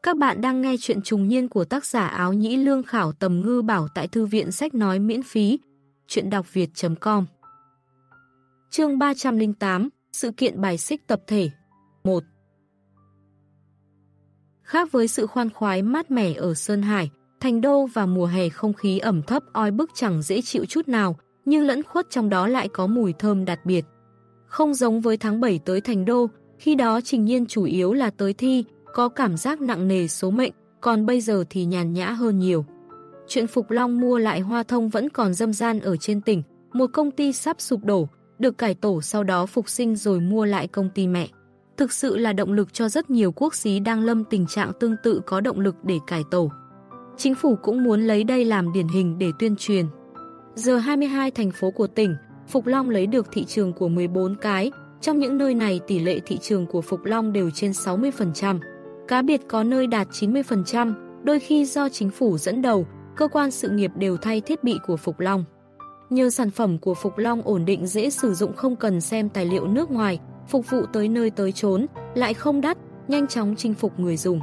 [SPEAKER 1] Các bạn đang nghe chuyện trùng niên của tác giả áo nhĩ lương khảo tầm ngư bảo tại thư viện sách nói miễn phí. Chuyện đọc việt.com Chương 308 Sự kiện bài xích tập thể 1 Khác với sự khoan khoái mát mẻ ở Sơn Hải, thành đô và mùa hè không khí ẩm thấp oi bức chẳng dễ chịu chút nào, nhưng lẫn khuất trong đó lại có mùi thơm đặc biệt. Không giống với tháng 7 tới thành đô, khi đó trình nhiên chủ yếu là tới thi, có cảm giác nặng nề số mệnh, còn bây giờ thì nhàn nhã hơn nhiều. Chuyện Phục Long mua lại hoa thông vẫn còn dâm gian ở trên tỉnh, một công ty sắp sụp đổ, được cải tổ sau đó phục sinh rồi mua lại công ty mẹ. Thực sự là động lực cho rất nhiều quốc xí đang lâm tình trạng tương tự có động lực để cải tổ. Chính phủ cũng muốn lấy đây làm điển hình để tuyên truyền. Giờ 22 thành phố của tỉnh, Phục Long lấy được thị trường của 14 cái, trong những nơi này tỷ lệ thị trường của Phục Long đều trên 60%. Cá biệt có nơi đạt 90%, đôi khi do chính phủ dẫn đầu, cơ quan sự nghiệp đều thay thiết bị của Phục Long. Nhờ sản phẩm của Phục Long ổn định dễ sử dụng không cần xem tài liệu nước ngoài, phục vụ tới nơi tới chốn, lại không đắt, nhanh chóng chinh phục người dùng.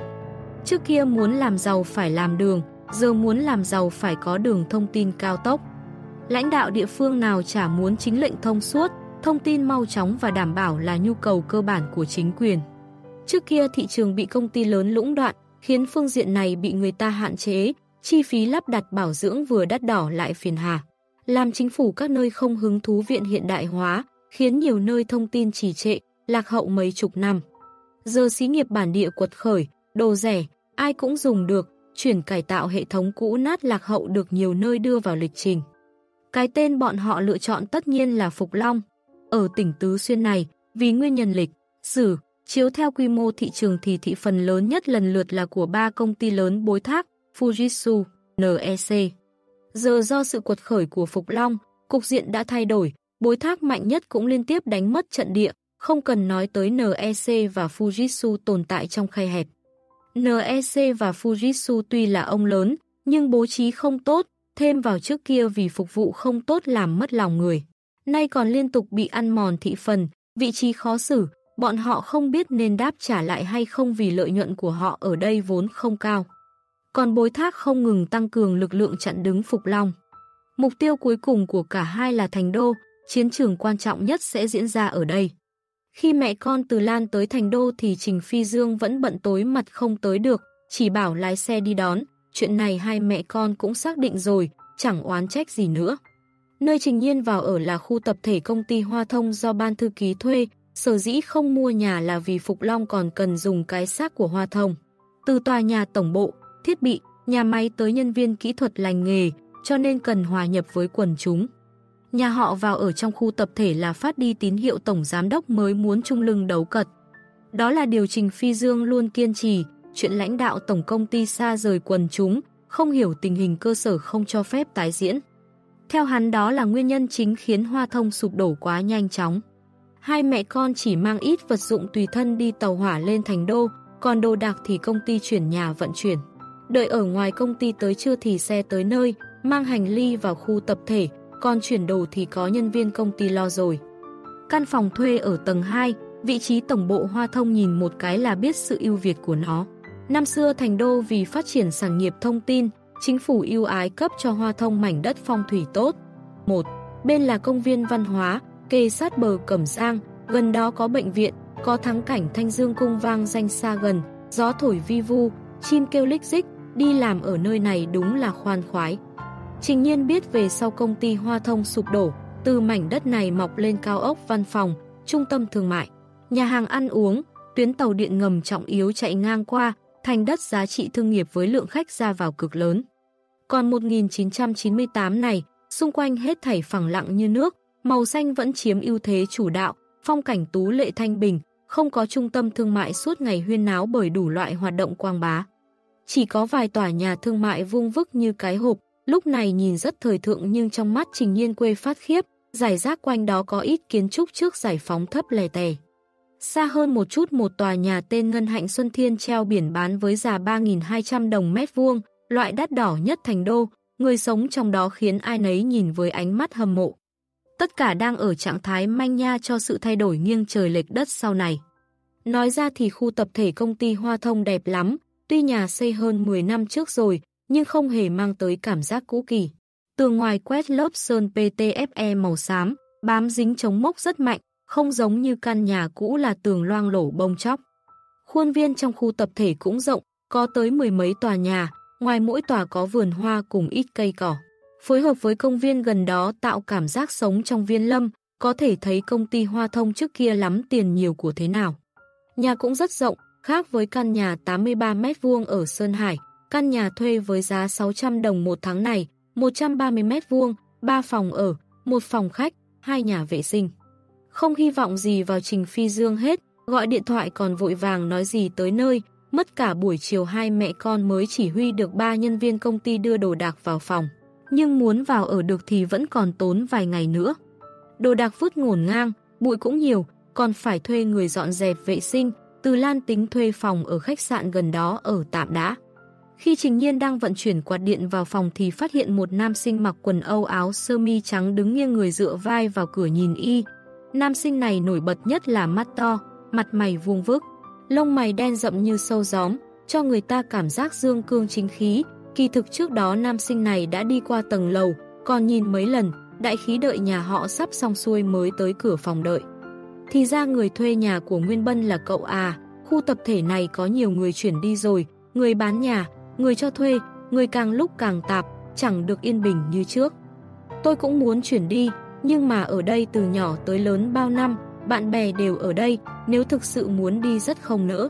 [SPEAKER 1] Trước kia muốn làm giàu phải làm đường, giờ muốn làm giàu phải có đường thông tin cao tốc. Lãnh đạo địa phương nào chả muốn chính lệnh thông suốt, thông tin mau chóng và đảm bảo là nhu cầu cơ bản của chính quyền. Trước kia thị trường bị công ty lớn lũng đoạn, khiến phương diện này bị người ta hạn chế, chi phí lắp đặt bảo dưỡng vừa đắt đỏ lại phiền hà. Làm chính phủ các nơi không hứng thú viện hiện đại hóa, khiến nhiều nơi thông tin trì trệ, lạc hậu mấy chục năm. Giờ xí nghiệp bản địa quật khởi, đồ rẻ, ai cũng dùng được, chuyển cải tạo hệ thống cũ nát lạc hậu được nhiều nơi đưa vào lịch trình. Cái tên bọn họ lựa chọn tất nhiên là Phục Long. Ở tỉnh Tứ Xuyên này, vì nguyên nhân lịch, sử, chiếu theo quy mô thị trường thì thị phần lớn nhất lần lượt là của ba công ty lớn bối thác, Fujitsu, NEC. Giờ do sự cuột khởi của Phục Long, cục diện đã thay đổi, bối thác mạnh nhất cũng liên tiếp đánh mất trận địa, không cần nói tới NEC và Fujitsu tồn tại trong khay hẹp. NEC và Fujitsu tuy là ông lớn, nhưng bố trí không tốt, thêm vào trước kia vì phục vụ không tốt làm mất lòng người. Nay còn liên tục bị ăn mòn thị phần, vị trí khó xử, Bọn họ không biết nên đáp trả lại hay không vì lợi nhuận của họ ở đây vốn không cao. Còn bối thác không ngừng tăng cường lực lượng chặn đứng Phục Long. Mục tiêu cuối cùng của cả hai là Thành Đô, chiến trường quan trọng nhất sẽ diễn ra ở đây. Khi mẹ con từ Lan tới Thành Đô thì Trình Phi Dương vẫn bận tối mặt không tới được, chỉ bảo lái xe đi đón. Chuyện này hai mẹ con cũng xác định rồi, chẳng oán trách gì nữa. Nơi Trình Nhiên vào ở là khu tập thể công ty Hoa Thông do ban thư ký thuê, sở dĩ không mua nhà là vì Phục Long còn cần dùng cái xác của Hoa Thông. Từ tòa nhà tổng bộ, thiết bị, nhà máy tới nhân viên kỹ thuật lành nghề, cho nên cần hòa nhập với quần chúng. Nhà họ vào ở trong khu tập thể là phát đi tín hiệu tổng giám đốc mới muốn trung lưng đấu cật. Đó là điều Trình Phi Dương luôn kiên trì, chuyện lãnh đạo tổng công ty xa rời quần chúng, không hiểu tình hình cơ sở không cho phép tái diễn. Theo hắn đó là nguyên nhân chính khiến Hoa Thông sụp đổ quá nhanh chóng. Hai mẹ con chỉ mang ít vật dụng tùy thân đi tàu hỏa lên thành đô, còn đồ đạc thì công ty chuyển nhà vận chuyển. Đợi ở ngoài công ty tới trưa thì xe tới nơi, mang hành ly vào khu tập thể, còn chuyển đồ thì có nhân viên công ty lo rồi. Căn phòng thuê ở tầng 2, vị trí tổng bộ Hoa Thông nhìn một cái là biết sự ưu việt của nó. Năm xưa thành đô vì phát triển sản nghiệp thông tin, chính phủ ưu ái cấp cho Hoa Thông mảnh đất phong thủy tốt. Một Bên là công viên văn hóa, kê sát bờ Cẩm Giang, gần đó có bệnh viện, có thắng cảnh Thanh Dương cung vang danh xa gần, gió thổi vi vu, chim kêu lích dích, đi làm ở nơi này đúng là khoan khoái. Trình nhiên biết về sau công ty Hoa Thông sụp đổ, từ mảnh đất này mọc lên cao ốc văn phòng, trung tâm thương mại, nhà hàng ăn uống, tuyến tàu điện ngầm trọng yếu chạy ngang qua, thành đất giá trị thương nghiệp với lượng khách ra vào cực lớn. Còn 1998 này, xung quanh hết thảy phẳng lặng như nước, màu xanh vẫn chiếm ưu thế chủ đạo, phong cảnh tú lệ thanh bình, không có trung tâm thương mại suốt ngày huyên náo bởi đủ loại hoạt động quang bá. Chỉ có vài tòa nhà thương mại vung vức như cái hộp, lúc này nhìn rất thời thượng nhưng trong mắt trình nhiên quê phát khiếp, giải rác quanh đó có ít kiến trúc trước giải phóng thấp lè tè. Xa hơn một chút một tòa nhà tên Ngân Hạnh Xuân Thiên treo biển bán với giá 3.200 đồng mét vuông, loại đắt đỏ nhất thành đô, người sống trong đó khiến ai nấy nhìn với ánh mắt hâm mộ. Tất cả đang ở trạng thái manh nha cho sự thay đổi nghiêng trời lệch đất sau này. Nói ra thì khu tập thể công ty Hoa Thông đẹp lắm, tuy nhà xây hơn 10 năm trước rồi, nhưng không hề mang tới cảm giác cũ kỳ. Tường ngoài quét lớp sơn PTFE màu xám, bám dính chống mốc rất mạnh, không giống như căn nhà cũ là tường loang lổ bông chóc. Khuôn viên trong khu tập thể cũng rộng, có tới mười mấy tòa nhà, ngoài mỗi tòa có vườn hoa cùng ít cây cỏ. Phối hợp với công viên gần đó tạo cảm giác sống trong viên lâm, có thể thấy công ty hoa thông trước kia lắm tiền nhiều của thế nào. Nhà cũng rất rộng, khác với căn nhà 83 mét vuông ở Sơn Hải, căn nhà thuê với giá 600 đồng một tháng này, 130 mét vuông, 3 phòng ở, một phòng khách, hai nhà vệ sinh. Không hy vọng gì vào Trình Phi Dương hết, gọi điện thoại còn vội vàng nói gì tới nơi, mất cả buổi chiều hai mẹ con mới chỉ huy được ba nhân viên công ty đưa đồ đạc vào phòng. Nhưng muốn vào ở được thì vẫn còn tốn vài ngày nữa. Đồ đạc vứt ngổn ngang, bụi cũng nhiều, còn phải thuê người dọn dẹp vệ sinh, từ Lan tính thuê phòng ở khách sạn gần đó ở tạm đã. Khi Trình Nhiên đang vận chuyển quạt điện vào phòng thì phát hiện một nam sinh mặc quần âu áo sơ mi trắng đứng nghiêng người dựa vai vào cửa nhìn y, Nam sinh này nổi bật nhất là mắt to, mặt mày vuông vức, lông mày đen rậm như sâu gióm, cho người ta cảm giác dương cương chính khí. Kỳ thực trước đó nam sinh này đã đi qua tầng lầu, còn nhìn mấy lần, đại khí đợi nhà họ sắp xong xuôi mới tới cửa phòng đợi. Thì ra người thuê nhà của Nguyên Bân là cậu à, khu tập thể này có nhiều người chuyển đi rồi, người bán nhà, người cho thuê, người càng lúc càng tạp, chẳng được yên bình như trước. Tôi cũng muốn chuyển đi, nhưng mà ở đây từ nhỏ tới lớn bao năm, bạn bè đều ở đây, nếu thực sự muốn đi rất không nỡ.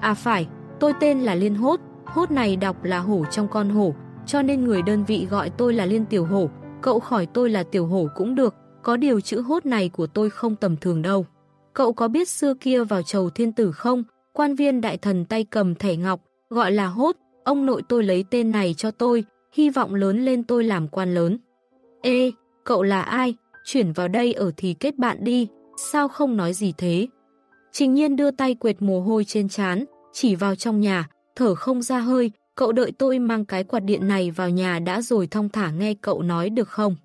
[SPEAKER 1] À phải, tôi tên là Liên Hốt, hốt này đọc là hổ trong con hổ, cho nên người đơn vị gọi tôi là Liên Tiểu Hổ, cậu khỏi tôi là Tiểu Hổ cũng được, có điều chữ hốt này của tôi không tầm thường đâu. Cậu có biết xưa kia vào chầu thiên tử không? Quan viên đại thần tay cầm thẻ ngọc, gọi là hốt, ông nội tôi lấy tên này cho tôi, hy vọng lớn lên tôi làm quan lớn. Ê, cậu là ai? chuyển vào đây ở thì kết bạn đi, sao không nói gì thế? Trình nhiên đưa tay quệt mồ hôi trên chán, chỉ vào trong nhà, thở không ra hơi, cậu đợi tôi mang cái quạt điện này vào nhà đã rồi thong thả nghe cậu nói được không?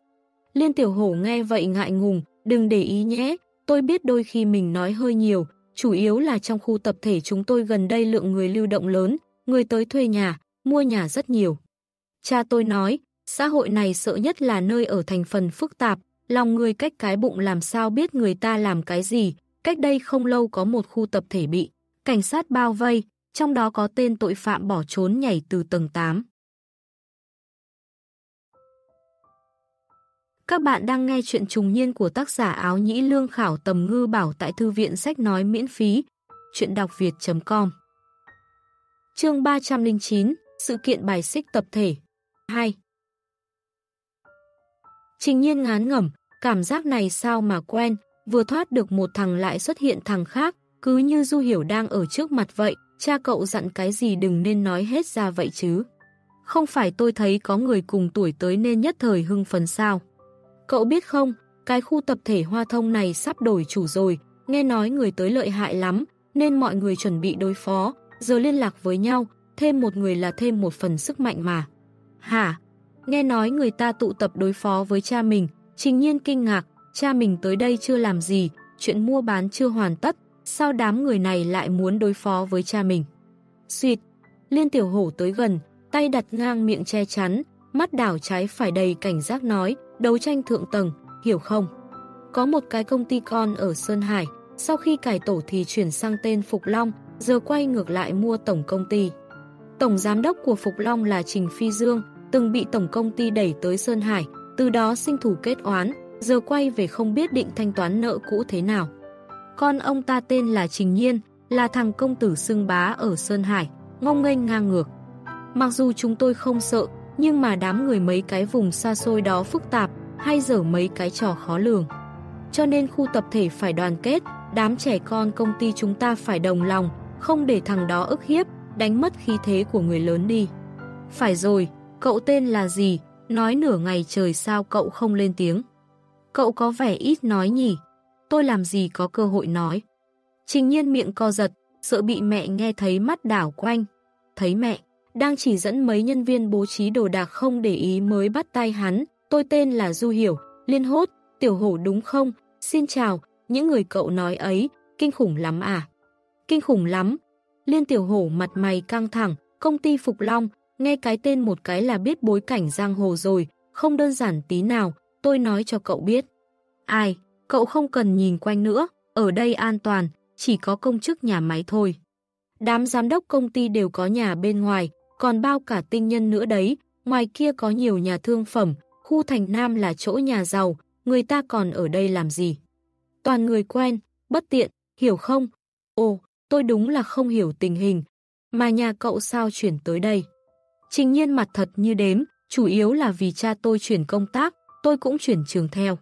[SPEAKER 1] Liên tiểu hổ nghe vậy ngại ngùng, đừng để ý nhé, tôi biết đôi khi mình nói hơi nhiều, chủ yếu là trong khu tập thể chúng tôi gần đây lượng người lưu động lớn, người tới thuê nhà, mua nhà rất nhiều. Cha tôi nói, xã hội này sợ nhất là nơi ở thành phần phức tạp, lòng người cách cái bụng làm sao biết người ta làm cái gì. Cách đây không lâu có một khu tập thể bị cảnh sát bao vây, trong đó có tên tội phạm bỏ trốn nhảy từ tầng 8. Các bạn đang nghe chuyện trùng niên của tác giả áo nhĩ lương khảo tầm ngư bảo tại thư viện sách nói miễn phí. Chuyện đọc việt.com Chương 309 Sự kiện bài xích tập thể 2 Trình nhiên ngán ngẩm, cảm giác này sao mà quen, vừa thoát được một thằng lại xuất hiện thằng khác, cứ như Du Hiểu đang ở trước mặt vậy, cha cậu dặn cái gì đừng nên nói hết ra vậy chứ. Không phải tôi thấy có người cùng tuổi tới nên nhất thời hưng phấn sao. Cậu biết không, cái khu tập thể hoa thông này sắp đổi chủ rồi, nghe nói người tới lợi hại lắm, nên mọi người chuẩn bị đối phó, giờ liên lạc với nhau, thêm một người là thêm một phần sức mạnh mà. Hả? Nghe nói người ta tụ tập đối phó với cha mình, trình nhiên kinh ngạc, cha mình tới đây chưa làm gì, chuyện mua bán chưa hoàn tất, sao đám người này lại muốn đối phó với cha mình. Xuyệt, liên tiểu hổ tới gần, tay đặt ngang miệng che chắn, mắt đảo trái phải đầy cảnh giác nói, đấu tranh thượng tầng, hiểu không? Có một cái công ty con ở Sơn Hải, sau khi cải tổ thì chuyển sang tên Phục Long, giờ quay ngược lại mua tổng công ty. Tổng giám đốc của Phục Long là Trình Phi Dương, từng bị tổng công ty đẩy tới Sơn Hải, từ đó sinh thủ kết oán, giờ quay về không biết định thanh toán nợ cũ thế nào. Con ông ta tên là Trình Nhiên, là thằng công tử xưng bá ở Sơn Hải, ngông nghênh ngang ngược. Mặc dù chúng tôi không sợ, nhưng mà đám người mấy cái vùng xa xôi đó phức tạp, hay dở mấy cái trò khó lường. Cho nên khu tập thể phải đoàn kết, đám trẻ con công ty chúng ta phải đồng lòng, không để thằng đó ức hiếp, đánh mất khí thế của người lớn đi. Phải rồi, cậu tên là gì? Nói nửa ngày trời sao cậu không lên tiếng? Cậu có vẻ ít nói nhỉ? Tôi làm gì có cơ hội nói? Trình nhiên miệng co giật, sợ bị mẹ nghe thấy mắt đảo quanh. Thấy mẹ, đang chỉ dẫn mấy nhân viên bố trí đồ đạc không để ý mới bắt tay hắn. Tôi tên là Du Hiểu, liên hốt, tiểu hổ đúng không? Xin chào, những người cậu nói ấy, kinh khủng lắm à? Kinh khủng lắm. Liên tiểu hổ mặt mày căng thẳng, công ty Phục Long, nghe cái tên một cái là biết bối cảnh giang hồ rồi, không đơn giản tí nào, tôi nói cho cậu biết. Ai, cậu không cần nhìn quanh nữa, ở đây an toàn, chỉ có công chức nhà máy thôi. Đám giám đốc công ty đều có nhà bên ngoài, còn bao cả tinh nhân nữa đấy, ngoài kia có nhiều nhà thương phẩm, khu thành Nam là chỗ nhà giàu, người ta còn ở đây làm gì? Toàn người quen, bất tiện, hiểu không? Ồ, tôi đúng là không hiểu tình hình, mà nhà cậu sao chuyển tới đây? Trình nhiên mặt thật như đếm, chủ yếu là vì cha tôi chuyển công tác, tôi cũng chuyển trường theo.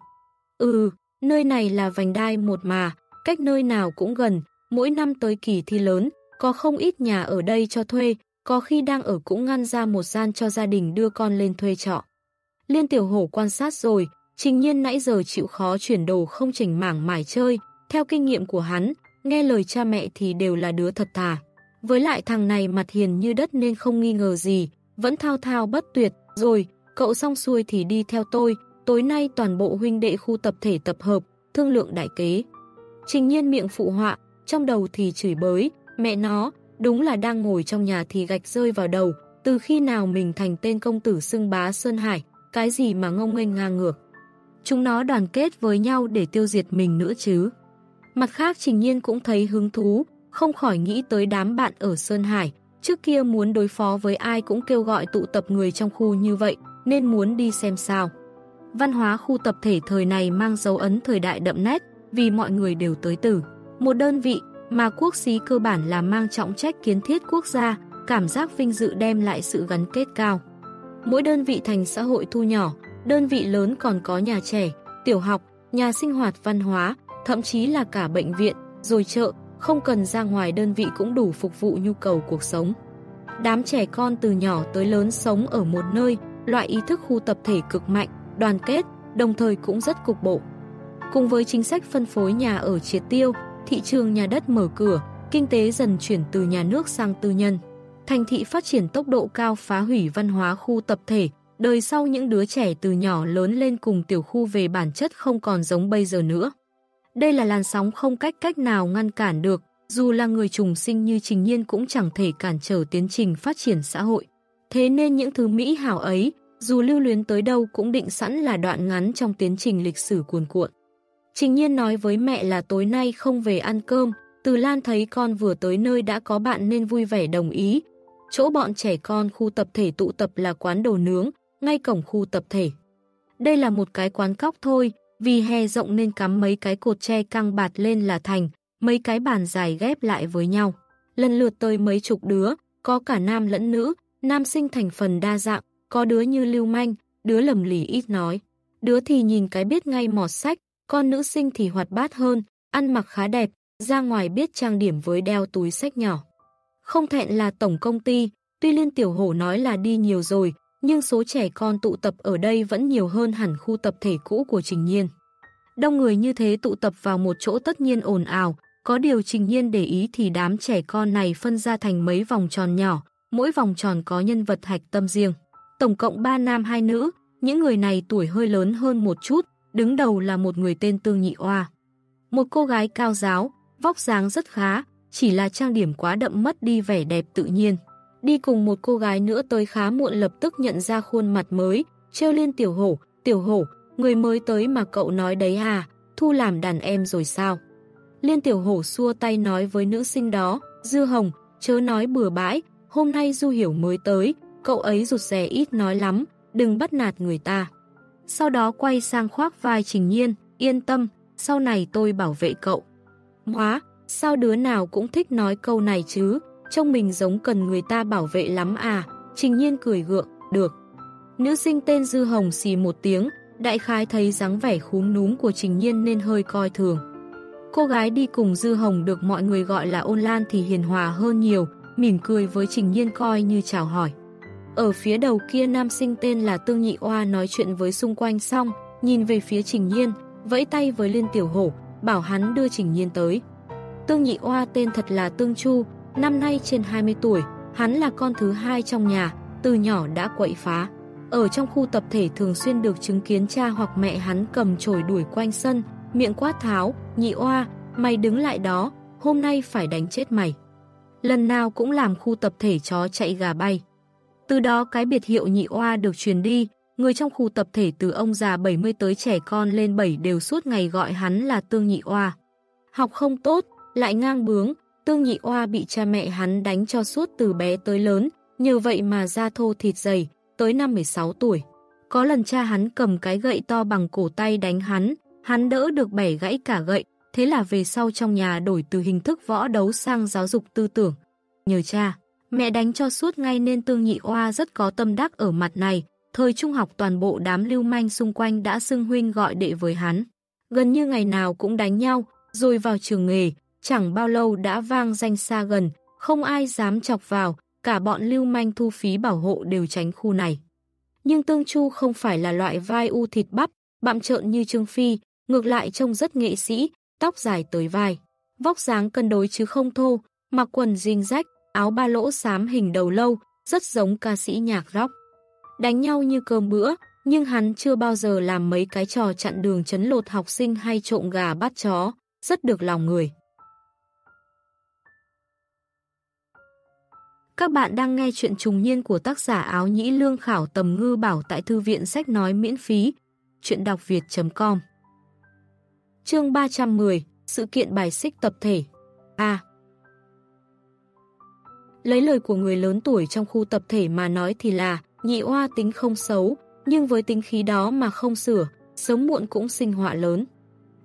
[SPEAKER 1] Ừ, nơi này là vành đai một mà, cách nơi nào cũng gần, mỗi năm tới kỳ thi lớn, có không ít nhà ở đây cho thuê, có khi đang ở cũng ngăn ra một gian cho gia đình đưa con lên thuê trọ. Liên tiểu hổ quan sát rồi, trình nhiên nãy giờ chịu khó chuyển đồ không chỉnh mảng mải chơi, theo kinh nghiệm của hắn, nghe lời cha mẹ thì đều là đứa thật thà. Với lại thằng này mặt hiền như đất nên không nghi ngờ gì, vẫn thao thao bất tuyệt, rồi, cậu xong xuôi thì đi theo tôi, tối nay toàn bộ huynh đệ khu tập thể tập hợp, thương lượng đại kế. Trình nhiên miệng phụ họa, trong đầu thì chửi bới, mẹ nó, đúng là đang ngồi trong nhà thì gạch rơi vào đầu, từ khi nào mình thành tên công tử xưng bá Sơn Hải, cái gì mà ngông nghênh ngang ngược. Chúng nó đoàn kết với nhau để tiêu diệt mình nữa chứ. Mặt khác Trình Nhiên cũng thấy hứng thú, không khỏi nghĩ tới đám bạn ở Sơn Hải, trước kia muốn đối phó với ai cũng kêu gọi tụ tập người trong khu như vậy, nên muốn đi xem sao. Văn hóa khu tập thể thời này mang dấu ấn thời đại đậm nét, vì mọi người đều tới từ. Một đơn vị mà quốc xí cơ bản là mang trọng trách kiến thiết quốc gia, cảm giác vinh dự đem lại sự gắn kết cao. Mỗi đơn vị thành xã hội thu nhỏ, đơn vị lớn còn có nhà trẻ, tiểu học, nhà sinh hoạt văn hóa, thậm chí là cả bệnh viện, rồi chợ, không cần ra ngoài đơn vị cũng đủ phục vụ nhu cầu cuộc sống. Đám trẻ con từ nhỏ tới lớn sống ở một nơi, loại ý thức khu tập thể cực mạnh, đoàn kết, đồng thời cũng rất cục bộ. Cùng với chính sách phân phối nhà ở triệt tiêu, thị trường nhà đất mở cửa, kinh tế dần chuyển từ nhà nước sang tư nhân. Thành thị phát triển tốc độ cao phá hủy văn hóa khu tập thể, đời sau những đứa trẻ từ nhỏ lớn lên cùng tiểu khu về bản chất không còn giống bây giờ nữa. Đây là làn sóng không cách cách nào ngăn cản được, dù là người trùng sinh như Trình Nhiên cũng chẳng thể cản trở tiến trình phát triển xã hội. Thế nên những thứ mỹ hảo ấy, dù lưu luyến tới đâu cũng định sẵn là đoạn ngắn trong tiến trình lịch sử cuồn cuộn. Trình Nhiên nói với mẹ là tối nay không về ăn cơm, Từ Lan thấy con vừa tới nơi đã có bạn nên vui vẻ đồng ý. Chỗ bọn trẻ con khu tập thể tụ tập là quán đồ nướng, ngay cổng khu tập thể. Đây là một cái quán cóc thôi, vì hè rộng nên cắm mấy cái cột tre căng bạt lên là thành, mấy cái bàn dài ghép lại với nhau. Lần lượt tới mấy chục đứa, có cả nam lẫn nữ, nam sinh thành phần đa dạng, có đứa như lưu manh, đứa lầm lì ít nói. Đứa thì nhìn cái biết ngay mọt sách, con nữ sinh thì hoạt bát hơn, ăn mặc khá đẹp, ra ngoài biết trang điểm với đeo túi sách nhỏ. Không thẹn là tổng công ty, tuy Liên Tiểu Hổ nói là đi nhiều rồi, nhưng số trẻ con tụ tập ở đây vẫn nhiều hơn hẳn khu tập thể cũ của Trình Nhiên. Đông người như thế tụ tập vào một chỗ tất nhiên ồn ào, có điều Trình Nhiên để ý thì đám trẻ con này phân ra thành mấy vòng tròn nhỏ, mỗi vòng tròn có nhân vật hạch tâm riêng. Tổng cộng 3 nam 2 nữ, những người này tuổi hơi lớn hơn một chút, đứng đầu là một người tên Tương Nhị Oa. Một cô gái cao giáo, vóc dáng rất khá, chỉ là trang điểm quá đậm mất đi vẻ đẹp tự nhiên. Đi cùng một cô gái nữa tới khá muộn lập tức nhận ra khuôn mặt mới, trêu liên tiểu hổ, tiểu hổ, người mới tới mà cậu nói đấy à, thu làm đàn em rồi sao? Liên tiểu hổ xua tay nói với nữ sinh đó, Dư Hồng, chớ nói bừa bãi, hôm nay Du Hiểu mới tới, cậu ấy rụt rè ít nói lắm, đừng bắt nạt người ta. Sau đó quay sang khoác vai Trình Nhiên, yên tâm, sau này tôi bảo vệ cậu. Hóa, sao đứa nào cũng thích nói câu này chứ, trông mình giống cần người ta bảo vệ lắm à, Trình Nhiên cười gượng, được. Nữ sinh tên Dư Hồng xì một tiếng, đại khái thấy dáng vẻ khúm núm của Trình Nhiên nên hơi coi thường. Cô gái đi cùng Dư Hồng được mọi người gọi là ôn lan thì hiền hòa hơn nhiều, mỉm cười với Trình Nhiên coi như chào hỏi. Ở phía đầu kia nam sinh tên là Tương Nhị Oa nói chuyện với xung quanh xong, nhìn về phía Trình Nhiên, vẫy tay với Liên Tiểu Hổ, bảo hắn đưa Trình Nhiên tới. Tương Nhị Oa tên thật là Tương Chu, năm nay trên 20 tuổi, hắn là con thứ hai trong nhà, từ nhỏ đã quậy phá. Ở trong khu tập thể thường xuyên được chứng kiến cha hoặc mẹ hắn cầm chổi đuổi quanh sân, miệng quát tháo, nhị oa, mày đứng lại đó, hôm nay phải đánh chết mày. Lần nào cũng làm khu tập thể chó chạy gà bay. Từ đó cái biệt hiệu nhị oa được truyền đi, người trong khu tập thể từ ông già 70 tới trẻ con lên 7 đều suốt ngày gọi hắn là tương nhị oa. Học không tốt, lại ngang bướng, tương nhị oa bị cha mẹ hắn đánh cho suốt từ bé tới lớn, nhờ vậy mà da thô thịt dày, tới năm 16 tuổi. Có lần cha hắn cầm cái gậy to bằng cổ tay đánh hắn, hắn đỡ được bẻ gãy cả gậy, thế là về sau trong nhà đổi từ hình thức võ đấu sang giáo dục tư tưởng. Nhờ cha, mẹ đánh cho suốt ngay nên tương nhị oa rất có tâm đắc ở mặt này, thời trung học toàn bộ đám lưu manh xung quanh đã xưng huynh gọi đệ với hắn. Gần như ngày nào cũng đánh nhau, rồi vào trường nghề, chẳng bao lâu đã vang danh xa gần, không ai dám chọc vào, cả bọn lưu manh thu phí bảo hộ đều tránh khu này. Nhưng Tương Chu không phải là loại vai u thịt bắp, bạm trợn như Trương Phi, ngược lại trông rất nghệ sĩ, tóc dài tới vai. Vóc dáng cân đối chứ không thô, mặc quần jean rách, áo ba lỗ xám hình đầu lâu, rất giống ca sĩ nhạc rock. Đánh nhau như cơm bữa, nhưng hắn chưa bao giờ làm mấy cái trò chặn đường chấn lột học sinh hay trộm gà bắt chó, rất được lòng người. Các bạn đang nghe chuyện trùng niên của tác giả áo nhĩ lương khảo tầm ngư bảo tại thư viện sách nói miễn phí. Chuyện đọc việt.com Chương 310 Sự kiện bài xích tập thể A Lấy lời của người lớn tuổi trong khu tập thể mà nói thì là nhị oa tính không xấu, nhưng với tính khí đó mà không sửa, sớm muộn cũng sinh họa lớn.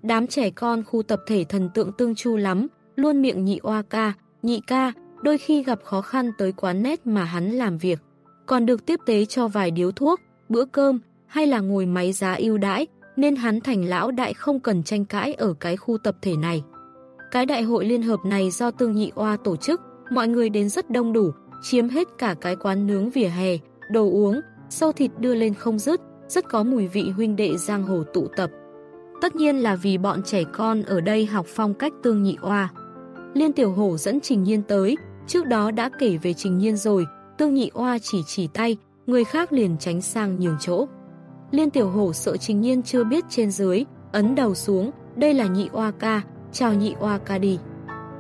[SPEAKER 1] Đám trẻ con khu tập thể thần tượng tương chu lắm, luôn miệng nhị oa ca, nhị ca, đôi khi gặp khó khăn tới quán nét mà hắn làm việc, còn được tiếp tế cho vài điếu thuốc, bữa cơm hay là ngồi máy giá ưu đãi, nên hắn thành lão đại không cần tranh cãi ở cái khu tập thể này. Cái đại hội liên hợp này do Tương Nhị Oa tổ chức, mọi người đến rất đông đủ, chiếm hết cả cái quán nướng vỉa hè, đồ uống, sâu thịt đưa lên không dứt, rất có mùi vị huynh đệ giang hồ tụ tập. Tất nhiên là vì bọn trẻ con ở đây học phong cách Tương Nhị Oa. Liên Tiểu Hổ dẫn Trình Nhiên tới, Trước đó đã kể về Trình Nhiên rồi, Tương Nhị Oa chỉ chỉ tay, người khác liền tránh sang nhường chỗ. Liên Tiểu Hổ sợ Trình Nhiên chưa biết trên dưới, ấn đầu xuống, đây là nhị oa ca, chào nhị oa ca đi.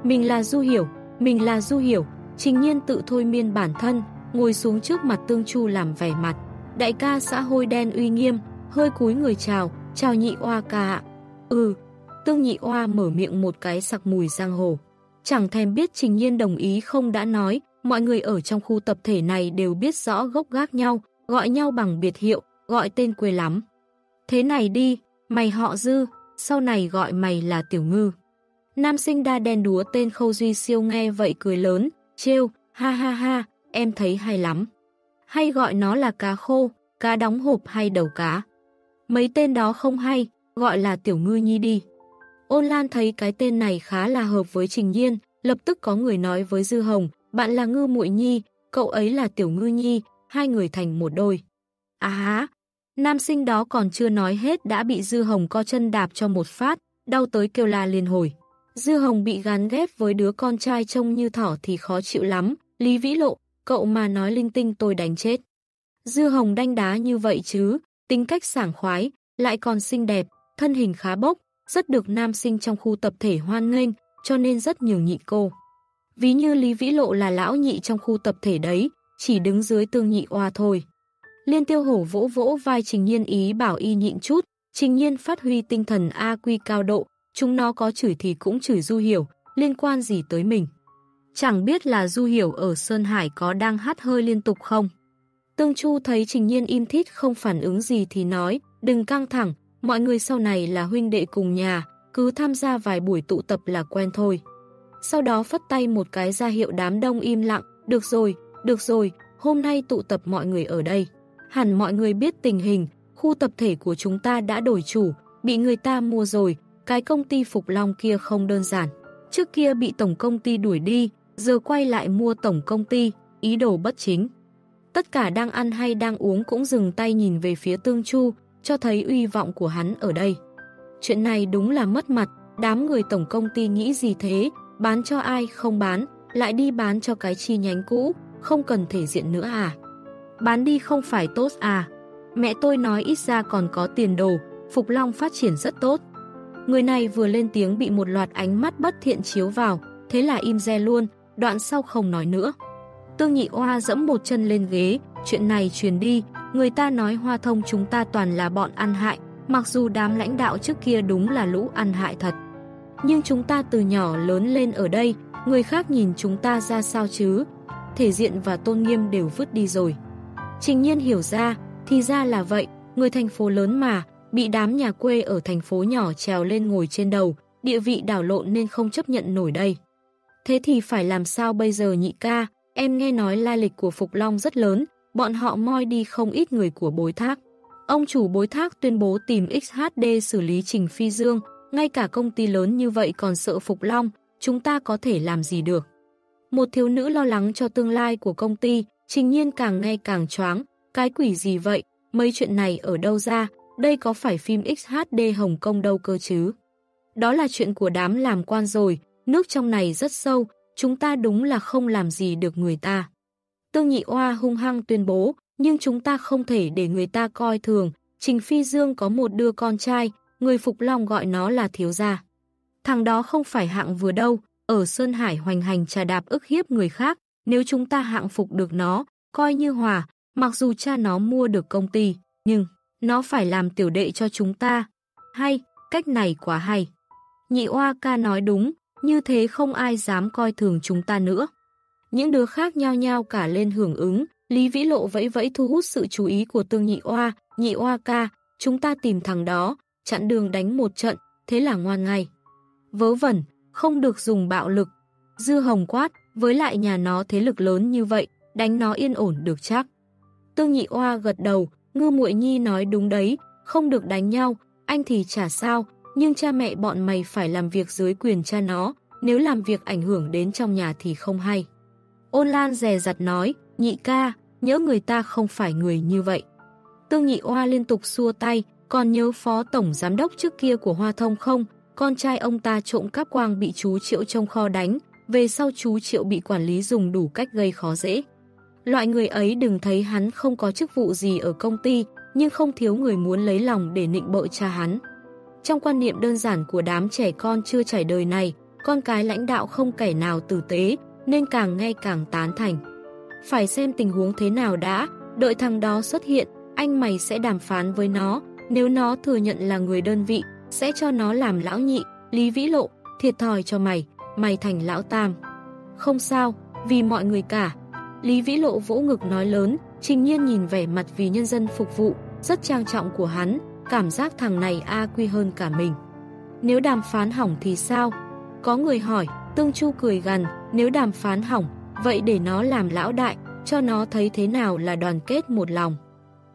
[SPEAKER 1] Mình là Du Hiểu, mình là Du Hiểu, trình nhiên tự thôi miên bản thân, ngồi xuống trước mặt Tương Chu làm vẻ mặt. Đại ca xã hôi đen uy nghiêm, hơi cúi người chào, chào nhị oa ca ạ. Ừ, Tương nhị oa mở miệng một cái sặc mùi giang hồ. Chẳng thèm biết Trình Nhiên đồng ý không đã nói, mọi người ở trong khu tập thể này đều biết rõ gốc gác nhau, gọi nhau bằng biệt hiệu, gọi tên quê lắm. Thế này đi, mày họ dư, sau này gọi mày là tiểu ngư. Nam sinh đa đen đúa tên Khâu Duy siêu nghe vậy cười lớn, trêu, ha ha ha, em thấy hay lắm. Hay gọi nó là cá khô, cá đóng hộp hay đầu cá. Mấy tên đó không hay, gọi là tiểu ngư nhi đi. Ôn Lan thấy cái tên này khá là hợp với Trình Nhiên, lập tức có người nói với Dư Hồng, bạn là Ngư Muội Nhi, cậu ấy là Tiểu Ngư Nhi, hai người thành một đôi. À há, nam sinh đó còn chưa nói hết đã bị Dư Hồng co chân đạp cho một phát, đau tới kêu la liên hồi. Dư Hồng bị gán ghép với đứa con trai trông như thỏ thì khó chịu lắm, Lý Vĩ Lộ, cậu mà nói linh tinh tôi đánh chết. Dư Hồng đanh đá như vậy chứ, tính cách sảng khoái, lại còn xinh đẹp, thân hình khá bốc, rất được nam sinh trong khu tập thể hoan nghênh, cho nên rất nhiều nhị cô. Ví như Lý Vĩ Lộ là lão nhị trong khu tập thể đấy, chỉ đứng dưới tương nhị oa thôi. Liên tiêu hổ vỗ vỗ vai Trình Nhiên ý bảo y nhịn chút, Trình Nhiên phát huy tinh thần A quy cao độ, chúng nó có chửi thì cũng chửi Du Hiểu, liên quan gì tới mình. Chẳng biết là Du Hiểu ở Sơn Hải có đang hát hơi liên tục không? Tương Chu thấy Trình Nhiên im thít không phản ứng gì thì nói, đừng căng thẳng, mọi người sau này là huynh đệ cùng nhà, cứ tham gia vài buổi tụ tập là quen thôi. Sau đó phất tay một cái ra hiệu đám đông im lặng, được rồi, được rồi, hôm nay tụ tập mọi người ở đây. Hẳn mọi người biết tình hình, khu tập thể của chúng ta đã đổi chủ, bị người ta mua rồi, cái công ty Phục Long kia không đơn giản. Trước kia bị tổng công ty đuổi đi, giờ quay lại mua tổng công ty, ý đồ bất chính. Tất cả đang ăn hay đang uống cũng dừng tay nhìn về phía Tương Chu, cho thấy uy vọng của hắn ở đây. Chuyện này đúng là mất mặt, đám người tổng công ty nghĩ gì thế, bán cho ai không bán, lại đi bán cho cái chi nhánh cũ, không cần thể diện nữa à. Bán đi không phải tốt à. Mẹ tôi nói ít ra còn có tiền đồ, Phục Long phát triển rất tốt. Người này vừa lên tiếng bị một loạt ánh mắt bất thiện chiếu vào, thế là im re luôn, đoạn sau không nói nữa. Tương nhị hoa dẫm một chân lên ghế, chuyện này truyền đi, người ta nói hoa thông chúng ta toàn là bọn ăn hại, mặc dù đám lãnh đạo trước kia đúng là lũ ăn hại thật. Nhưng chúng ta từ nhỏ lớn lên ở đây, người khác nhìn chúng ta ra sao chứ? Thể diện và tôn nghiêm đều vứt đi rồi. Trình nhiên hiểu ra, thì ra là vậy, người thành phố lớn mà, bị đám nhà quê ở thành phố nhỏ trèo lên ngồi trên đầu, địa vị đảo lộn nên không chấp nhận nổi đây. Thế thì phải làm sao bây giờ nhị ca, em nghe nói lai lịch của Phục Long rất lớn, bọn họ moi đi không ít người của bối thác. Ông chủ bối thác tuyên bố tìm XHD xử lý Trình Phi Dương, ngay cả công ty lớn như vậy còn sợ Phục Long, chúng ta có thể làm gì được. Một thiếu nữ lo lắng cho tương lai của công ty, trình nhiên càng nghe càng choáng, cái quỷ gì vậy, mấy chuyện này ở đâu ra, đây có phải phim XHD Hồng Kông đâu cơ chứ. Đó là chuyện của đám làm quan rồi, nước trong này rất sâu, chúng ta đúng là không làm gì được người ta. Tương Nhị Oa hung hăng tuyên bố, nhưng chúng ta không thể để người ta coi thường. Trình Phi Dương có một đứa con trai, người Phục Long gọi nó là thiếu gia. Thằng đó không phải hạng vừa đâu, ở Sơn Hải hoành hành trà đạp ức hiếp người khác, nếu chúng ta hạng phục được nó, coi như hòa, mặc dù cha nó mua được công ty, nhưng nó phải làm tiểu đệ cho chúng ta. Hay, cách này quá hay. Nhị Oa ca nói đúng, như thế không ai dám coi thường chúng ta nữa. Những đứa khác nhao nhao cả lên hưởng ứng, Lý Vĩ Lộ vẫy vẫy thu hút sự chú ý của Tương Nhị Oa, Nhị Oa ca, chúng ta tìm thằng đó, chặn đường đánh một trận, thế là ngoan ngay. Vớ vẩn, không được dùng bạo lực. Dư hồng quát, với lại nhà nó thế lực lớn như vậy, đánh nó yên ổn được chắc. Tương Nhị Oa gật đầu, ngư muội nhi nói đúng đấy, không được đánh nhau, anh thì chả sao, nhưng cha mẹ bọn mày phải làm việc dưới quyền cha nó, nếu làm việc ảnh hưởng đến trong nhà thì không hay. Ôn Lan dè dặt nói, nhị ca, nhớ người ta không phải người như vậy. Tương nhị hoa liên tục xua tay, còn nhớ phó tổng giám đốc trước kia của Hoa Thông không? Con trai ông ta trộm cắp quang bị chú Triệu trong kho đánh, về sau chú Triệu bị quản lý dùng đủ cách gây khó dễ. Loại người ấy đừng thấy hắn không có chức vụ gì ở công ty, nhưng không thiếu người muốn lấy lòng để nịnh bợ cha hắn. Trong quan niệm đơn giản của đám trẻ con chưa trải đời này, con cái lãnh đạo không kẻ nào tử tế, nên càng nghe càng tán thành. Phải xem tình huống thế nào đã, đợi thằng đó xuất hiện, anh mày sẽ đàm phán với nó, nếu nó thừa nhận là người đơn vị, sẽ cho nó làm lão nhị, Lý Vĩ Lộ, thiệt thòi cho mày, mày thành lão tam. Không sao, vì mọi người cả. Lý Vĩ Lộ vỗ ngực nói lớn, trình nhiên nhìn vẻ mặt vì nhân dân phục vụ, rất trang trọng của hắn, cảm giác thằng này A quy hơn cả mình. Nếu đàm phán hỏng thì sao? Có người hỏi, Tương Chu cười gần, nếu đàm phán hỏng, vậy để nó làm lão đại, cho nó thấy thế nào là đoàn kết một lòng.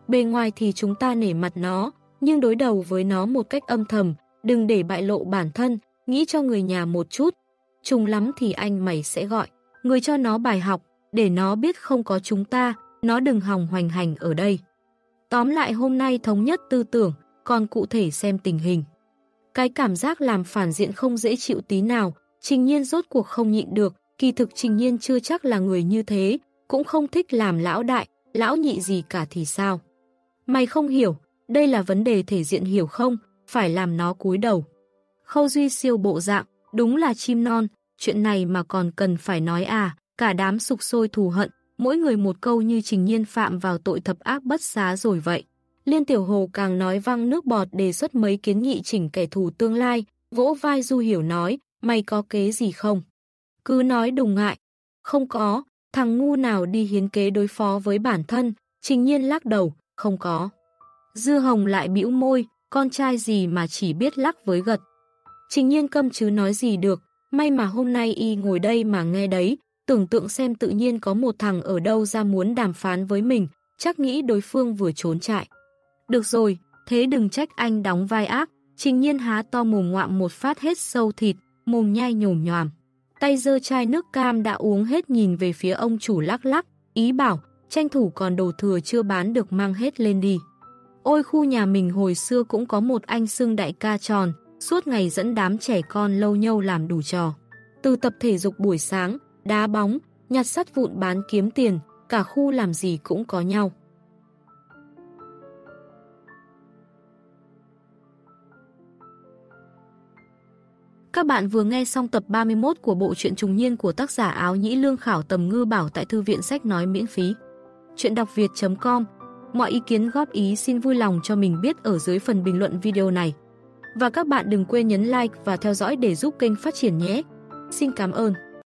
[SPEAKER 1] Bề ngoài thì chúng ta nể mặt nó, nhưng đối đầu với nó một cách âm thầm, đừng để bại lộ bản thân, nghĩ cho người nhà một chút. Trùng lắm thì anh mày sẽ gọi, người cho nó bài học, để nó biết không có chúng ta, nó đừng hòng hoành hành ở đây. Tóm lại hôm nay thống nhất tư tưởng, còn cụ thể xem tình hình. Cái cảm giác làm phản diện không dễ chịu tí nào, trình nhiên rốt cuộc không nhịn được, kỳ thực trình nhiên chưa chắc là người như thế, cũng không thích làm lão đại, lão nhị gì cả thì sao. Mày không hiểu, đây là vấn đề thể diện hiểu không, phải làm nó cúi đầu. Khâu Duy siêu bộ dạng, đúng là chim non, chuyện này mà còn cần phải nói à, cả đám sục sôi thù hận, mỗi người một câu như trình nhiên phạm vào tội thập ác bất xá rồi vậy. Liên Tiểu Hồ càng nói văng nước bọt đề xuất mấy kiến nghị chỉnh kẻ thù tương lai, vỗ vai Du Hiểu nói, mày có kế gì không? Cứ nói đùng ngại. Không có, thằng ngu nào đi hiến kế đối phó với bản thân, trình nhiên lắc đầu, không có. Dư Hồng lại bĩu môi, con trai gì mà chỉ biết lắc với gật. Trình nhiên câm chứ nói gì được, may mà hôm nay y ngồi đây mà nghe đấy, tưởng tượng xem tự nhiên có một thằng ở đâu ra muốn đàm phán với mình, chắc nghĩ đối phương vừa trốn chạy. Được rồi, thế đừng trách anh đóng vai ác, trình nhiên há to mồm ngoạm một phát hết sâu thịt, mồm nhai nhồm nhòm. Tay dơ chai nước cam đã uống hết nhìn về phía ông chủ lắc lắc, ý bảo, tranh thủ còn đồ thừa chưa bán được mang hết lên đi. Ôi khu nhà mình hồi xưa cũng có một anh xưng đại ca tròn, suốt ngày dẫn đám trẻ con lâu nhâu làm đủ trò. Từ tập thể dục buổi sáng, đá bóng, nhặt sắt vụn bán kiếm tiền, cả khu làm gì cũng có nhau. Các bạn vừa nghe xong tập 31 của bộ truyện trùng niên của tác giả áo nhĩ lương khảo tầm ngư bảo tại thư viện sách nói miễn phí. Chuyện đọc việt.com Mọi ý kiến góp ý xin vui lòng cho mình biết ở dưới phần bình luận video này. Và các bạn đừng quên nhấn like và theo dõi để giúp kênh phát triển nhé. Xin cảm ơn.